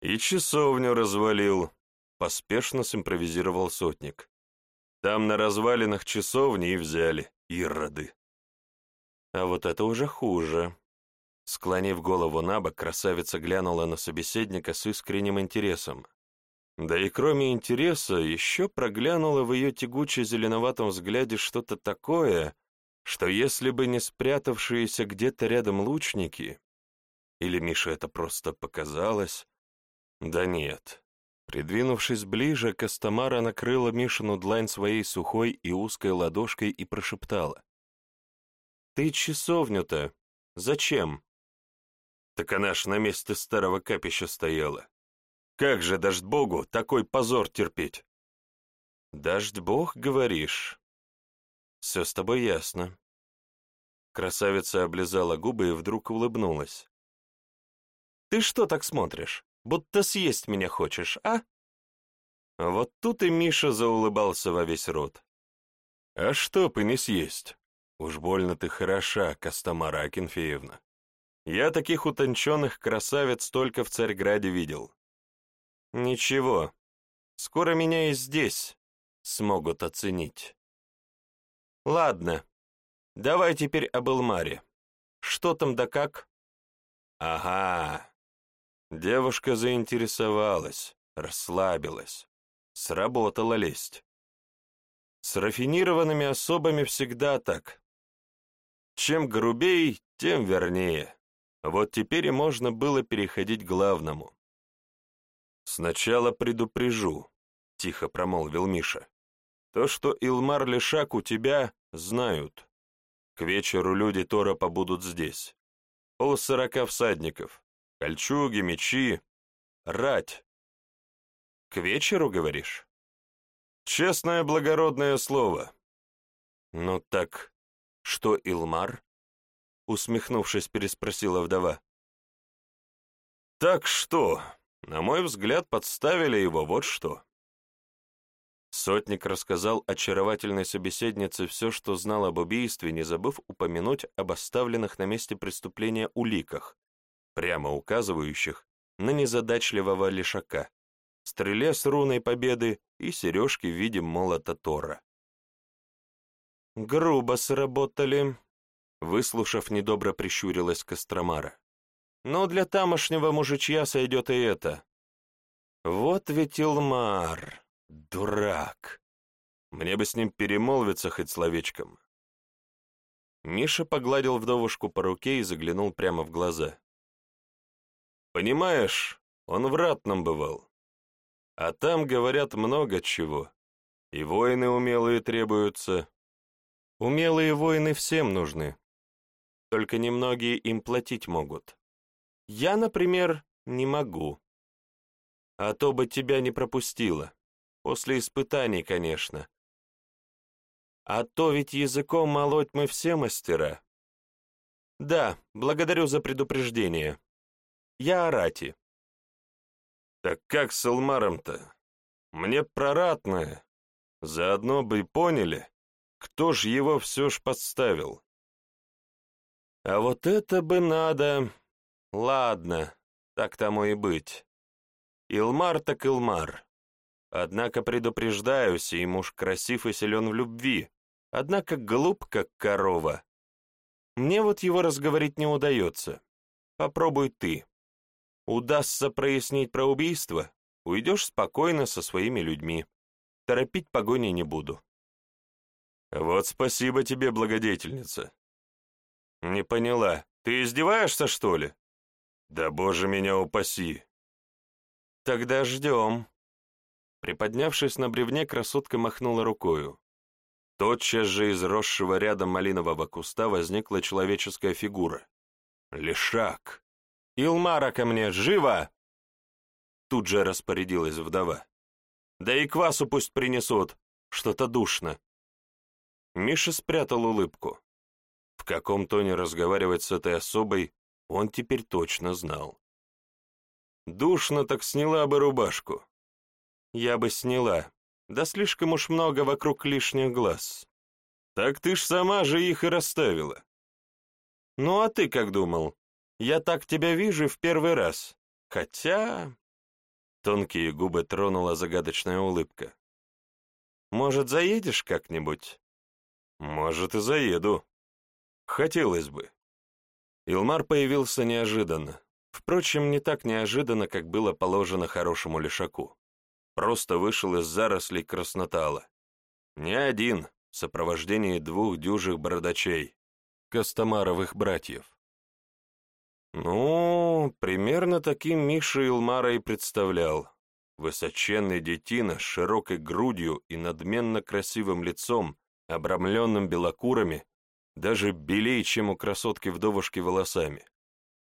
«И часовню развалил», — поспешно симпровизировал сотник. «Там на развалинах часовни и взяли, ироды». «А вот это уже хуже», Склонив голову на бок, красавица глянула на собеседника с искренним интересом. Да и кроме интереса, еще проглянула в ее тягуче-зеленоватом взгляде что-то такое, что если бы не спрятавшиеся где-то рядом лучники, или Миша это просто показалось, да нет. Придвинувшись ближе, Костомара накрыла Мишину длань своей сухой и узкой ладошкой и прошептала. «Ты часовню-то зачем?» Так она ж на месте старого капища стояла. Как же, дождь богу, такой позор терпеть? Дождь бог, говоришь? Все с тобой ясно. Красавица облизала губы и вдруг улыбнулась. Ты что так смотришь? Будто съесть меня хочешь, а? Вот тут и Миша заулыбался во весь рот. А что бы не съесть? Уж больно ты хороша, Костомара Акинфеевна. Я таких утонченных красавиц только в Царьграде видел. Ничего, скоро меня и здесь смогут оценить. Ладно, давай теперь об Элмаре. Что там да как? Ага. Девушка заинтересовалась, расслабилась. Сработала лесть. С рафинированными особами всегда так. Чем грубей, тем вернее. Вот теперь и можно было переходить к главному. «Сначала предупрежу», — тихо промолвил Миша. «То, что Илмар Лешак у тебя, знают. К вечеру люди Тора побудут здесь. Пол сорока всадников, кольчуги, мечи, рать. К вечеру, говоришь? Честное благородное слово. Ну так, что Илмар? усмехнувшись, переспросила вдова. Так что, на мой взгляд, подставили его вот что. Сотник рассказал очаровательной собеседнице все, что знал об убийстве, не забыв упомянуть об оставленных на месте преступления уликах, прямо указывающих на незадачливого лишака, стреле с руной победы и сережки в виде молота Тора. «Грубо сработали», Выслушав, недобро прищурилась Костромара. «Но для тамошнего мужичья сойдет и это. Вот ведь Илмар, дурак. Мне бы с ним перемолвиться хоть словечком». Миша погладил вдовушку по руке и заглянул прямо в глаза. «Понимаешь, он в ратном бывал. А там, говорят, много чего. И воины умелые требуются. Умелые воины всем нужны. Только немногие им платить могут. Я, например, не могу. А то бы тебя не пропустила. После испытаний, конечно. А то ведь языком молоть мы все мастера. Да, благодарю за предупреждение. Я Арати. Так как с Элмаром-то? Мне проратное. Заодно бы и поняли, кто ж его все ж подставил. А вот это бы надо... Ладно, так тому и быть. Илмар так Илмар. Однако предупреждаю, сей муж красив и силен в любви, однако глуп, как корова. Мне вот его разговорить не удается. Попробуй ты. Удастся прояснить про убийство, уйдешь спокойно со своими людьми. Торопить погони не буду. Вот спасибо тебе, благодетельница. Не поняла, ты издеваешься, что ли? Да боже меня упаси. Тогда ждем. Приподнявшись на бревне, красотка махнула рукою. Тотчас же из росшего рядом малинового куста возникла человеческая фигура. Лешак. «Илмара ко мне, живо!» Тут же распорядилась вдова. «Да и квасу пусть принесут, что-то душно». Миша спрятал улыбку. В каком тоне разговаривать с этой особой, он теперь точно знал. Душно так сняла бы рубашку. Я бы сняла, да слишком уж много вокруг лишних глаз. Так ты ж сама же их и расставила. Ну а ты как думал? Я так тебя вижу в первый раз. Хотя... Тонкие губы тронула загадочная улыбка. Может, заедешь как-нибудь? Может, и заеду. Хотелось бы. Илмар появился неожиданно. Впрочем, не так неожиданно, как было положено хорошему лишаку просто вышел из зарослей краснотала. Не один, в сопровождении двух дюжих бородачей, Костомаровых братьев. Ну, примерно таким Миша Илмара и представлял. Высоченный детина с широкой грудью и надменно красивым лицом, обрамленным белокурами, даже белее, чем у красотки-вдовушки волосами.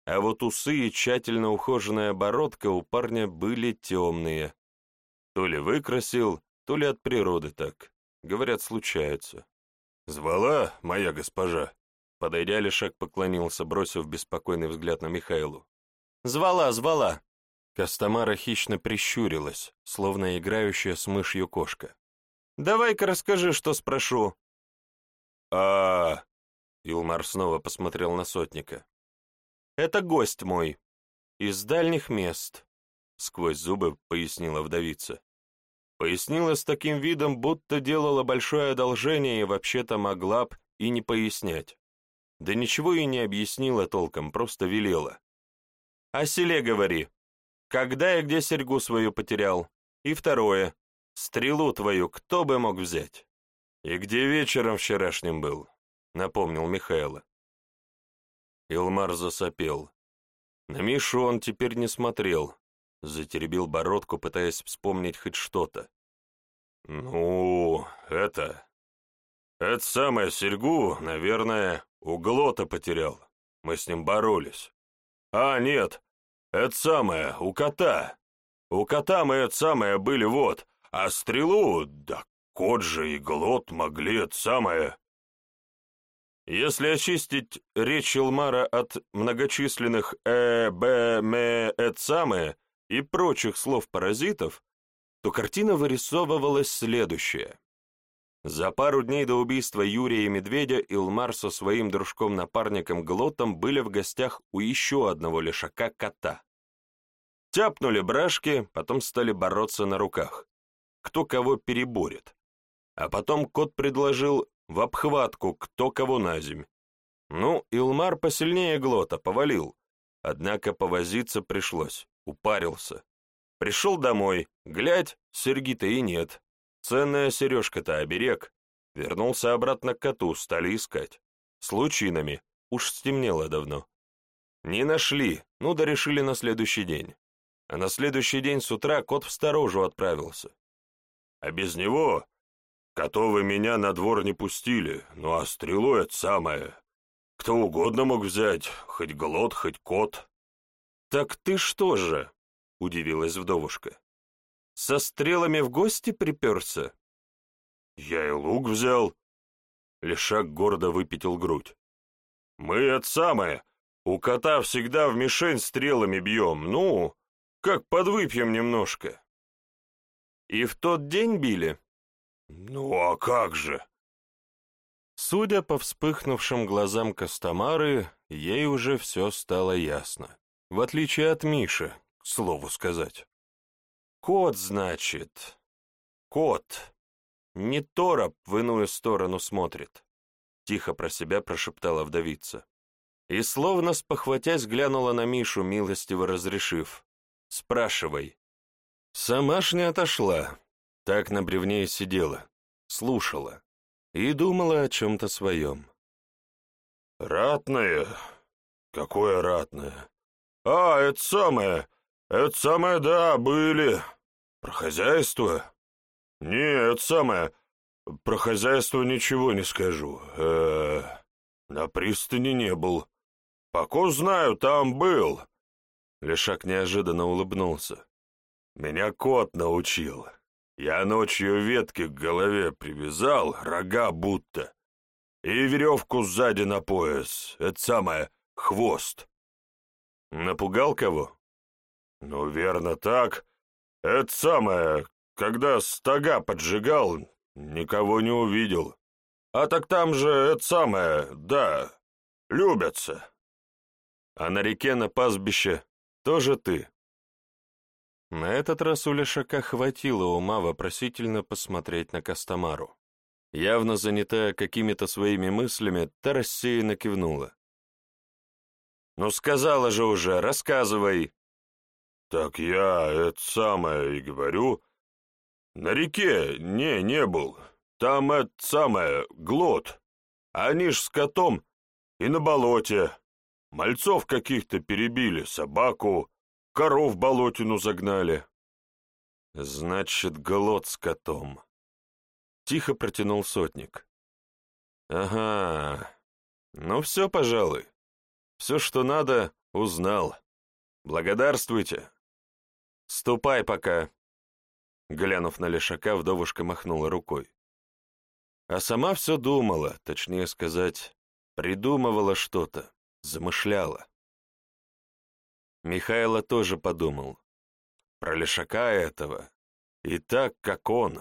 А вот усы и тщательно ухоженная бородка у парня были темные, то ли выкрасил, то ли от природы так. Говорят, случается. «Звала, моя госпожа?» Подойдя, Лешак поклонился, бросив беспокойный взгляд на Михаилу. «Звала, звала!» Костомара хищно прищурилась, словно играющая с мышью кошка. «Давай-ка расскажи, что спрошу». «А...» Илмар снова посмотрел на сотника. «Это гость мой. Из дальних мест сквозь зубы пояснила вдовица. Пояснила с таким видом, будто делала большое одолжение и вообще-то могла б и не пояснять. Да ничего и не объяснила толком, просто велела. «О селе говори. Когда и где серьгу свою потерял? И второе. Стрелу твою кто бы мог взять?» «И где вечером вчерашним был?» — напомнил Михайло. Илмар засопел. На Мишу он теперь не смотрел, Затеребил бородку, пытаясь вспомнить хоть что-то. «Ну, это... Это самое серьгу, наверное, у Глота потерял. Мы с ним боролись. А, нет, это самое, у кота. У кота мы это самое были вот, а стрелу, да кот же и Глот могли это самое...» Если очистить речь Илмара от многочисленных «э», «б», «ме», «эт» самое, и прочих слов-паразитов, то картина вырисовывалась следующая. За пару дней до убийства Юрия и Медведя Илмар со своим дружком-напарником Глотом были в гостях у еще одного лишака-кота. Тяпнули брашки, потом стали бороться на руках. Кто кого переборет. А потом кот предложил в обхватку кто кого на земь. Ну, Илмар посильнее Глота, повалил. Однако повозиться пришлось. Упарился. Пришел домой, глядь, серьги-то и нет. Ценная сережка-то оберег. Вернулся обратно к коту, стали искать. с лучинами, уж стемнело давно. Не нашли, ну да решили на следующий день. А на следующий день с утра кот в сторожу отправился. А без него котовы меня на двор не пустили, ну а стрелу это самое. Кто угодно мог взять, хоть глот, хоть кот. «Так ты что же?» — удивилась вдовушка. «Со стрелами в гости приперся?» «Я и лук взял». Лешак гордо выпятил грудь. «Мы это самое, у кота всегда в мишень стрелами бьем, ну, как подвыпьем немножко». «И в тот день били?» «Ну, а как же?» Судя по вспыхнувшим глазам Костомары, ей уже все стало ясно. В отличие от Миши, к слову сказать. «Кот, значит. Кот. Не тороп в иную сторону смотрит», — тихо про себя прошептала вдовица. И словно спохватясь глянула на Мишу, милостиво разрешив. «Спрашивай». Сама ж не отошла, так на бревне и сидела, слушала и думала о чем-то своем. «Ратное? Какое ратное? А, это самое, это самое, да, были. Про хозяйство? Не, это самое, про хозяйство ничего не скажу. Э на пристани не был. Пока знаю, там был». Лешак неожиданно улыбнулся. Меня кот научил. Я ночью ветки к голове привязал, рога будто, и веревку сзади на пояс, это самое, хвост. Напугал кого? Ну, верно так. Это самое, когда стога поджигал, никого не увидел. А так там же это самое, да, любятся. А на реке на пастбище тоже ты. На этот раз у Лешака хватило ума вопросительно посмотреть на Костомару. Явно занятая какими-то своими мыслями, та рассеянно кивнула. «Ну, сказала же уже, рассказывай!» «Так я это самое и говорю. На реке не, не был. Там это самое, глот. Они ж с котом и на болоте. Мальцов каких-то перебили, собаку, коров болотину загнали. Значит, голод с котом. Тихо протянул сотник. Ага. Ну все, пожалуй. Все, что надо, узнал. Благодарствуйте. Ступай пока. Глянув на Лешака, вдовушка махнула рукой. А сама все думала, точнее сказать, придумывала что-то, замышляла. Михайло тоже подумал. Про лешака этого. И так, как он.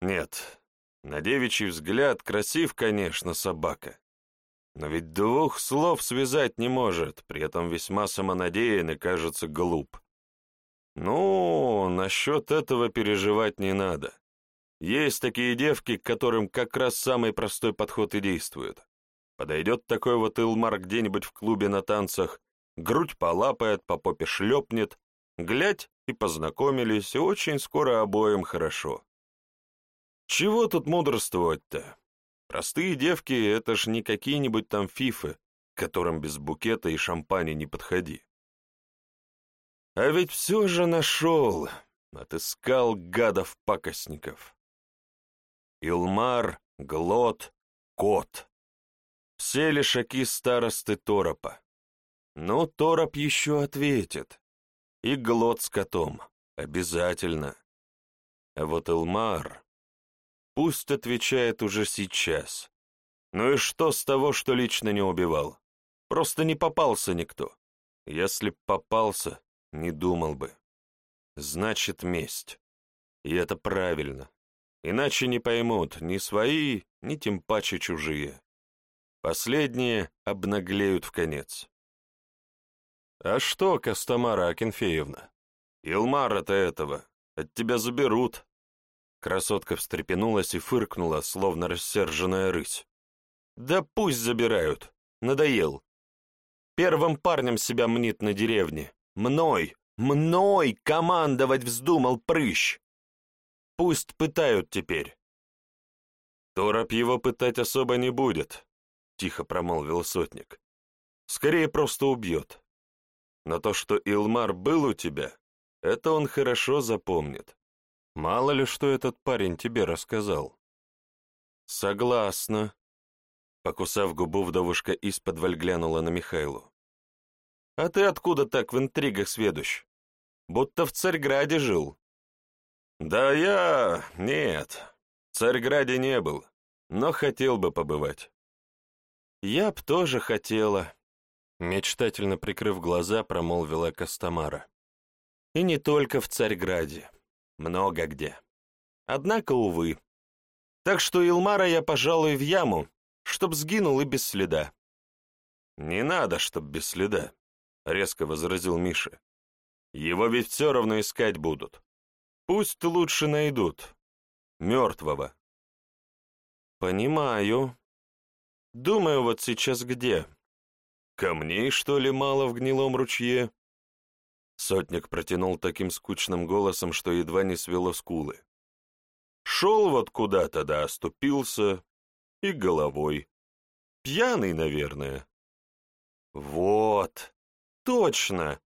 Нет, на девичий взгляд красив, конечно, собака. Но ведь двух слов связать не может, при этом весьма самонадеян и кажется глуп. Ну, насчет этого переживать не надо. Есть такие девки, к которым как раз самый простой подход и действует. Подойдет такой вот Илмар где-нибудь в клубе на танцах, грудь полапает, по попе шлепнет, глядь и познакомились, и очень скоро обоим хорошо. Чего тут мудрствовать-то? Простые девки — это ж не какие-нибудь там фифы, которым без букета и шампани не подходи. А ведь все же нашел, отыскал гадов-пакостников. Илмар, Глот, Кот. Все лишаки старосты Торопа. Ну, Тороп еще ответит. И Глот с котом. Обязательно. А вот Элмар... Пусть отвечает уже сейчас. Ну и что с того, что лично не убивал? Просто не попался никто. Если б попался, не думал бы. Значит, месть. И это правильно. Иначе не поймут ни свои, ни тем паче чужие. Последние обнаглеют в конец. «А что, Костомара Акинфеевна? Илмара-то этого от тебя заберут». Красотка встрепенулась и фыркнула, словно рассерженная рысь. «Да пусть забирают. Надоел. Первым парнем себя мнит на деревне. Мной, мной командовать вздумал прыщ. Пусть пытают теперь». Тороп его пытать особо не будет. тихо промолвил сотник. «Скорее просто убьет. Но то, что Илмар был у тебя, это он хорошо запомнит. Мало ли, что этот парень тебе рассказал». «Согласна», — покусав губу, вдовушка из-под глянула на Михайлу. «А ты откуда так в интригах сведущ? Будто в Царьграде жил». «Да я... нет, в Царьграде не был, но хотел бы побывать». «Я б тоже хотела», — мечтательно прикрыв глаза, промолвила Костомара. «И не только в Царьграде, много где. Однако, увы. Так что Илмара я, пожалуй, в яму, чтоб сгинул и без следа». «Не надо, чтоб без следа», — резко возразил Миша. «Его ведь все равно искать будут. Пусть лучше найдут. Мертвого». «Понимаю», Думаю, вот сейчас где? Камней, что ли, мало в гнилом ручье? Сотник протянул таким скучным голосом, что едва не свело скулы. Шел вот куда-то, да оступился, и головой. Пьяный, наверное. Вот, точно,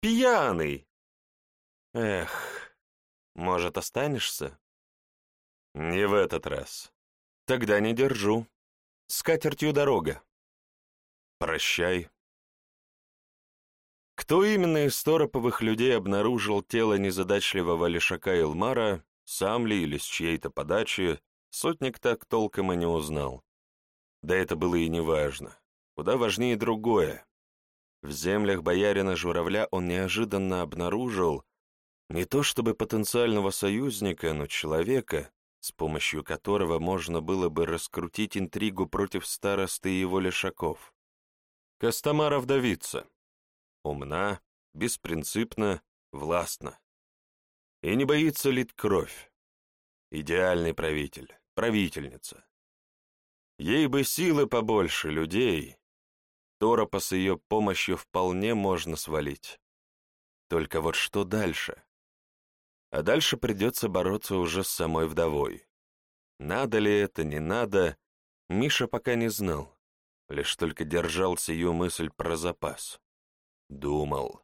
пьяный. Эх, может, останешься? Не в этот раз. Тогда не держу. С катертью дорога. Прощай. Кто именно из тороповых людей обнаружил тело незадачливого лишака Илмара, сам ли или с чьей-то подачи, сотник так толком и не узнал. Да это было и не важно. Куда важнее другое. В землях боярина Журавля он неожиданно обнаружил не то чтобы потенциального союзника, но человека, с помощью которого можно было бы раскрутить интригу против старосты и его лешаков. Костомара вдовица. Умна, беспринципна, властна. И не боится лить кровь. Идеальный правитель, правительница. Ей бы силы побольше, людей. Торопа с ее помощью вполне можно свалить. Только вот что дальше? а дальше придется бороться уже с самой вдовой. Надо ли это, не надо, Миша пока не знал, лишь только держал сию мысль про запас. Думал.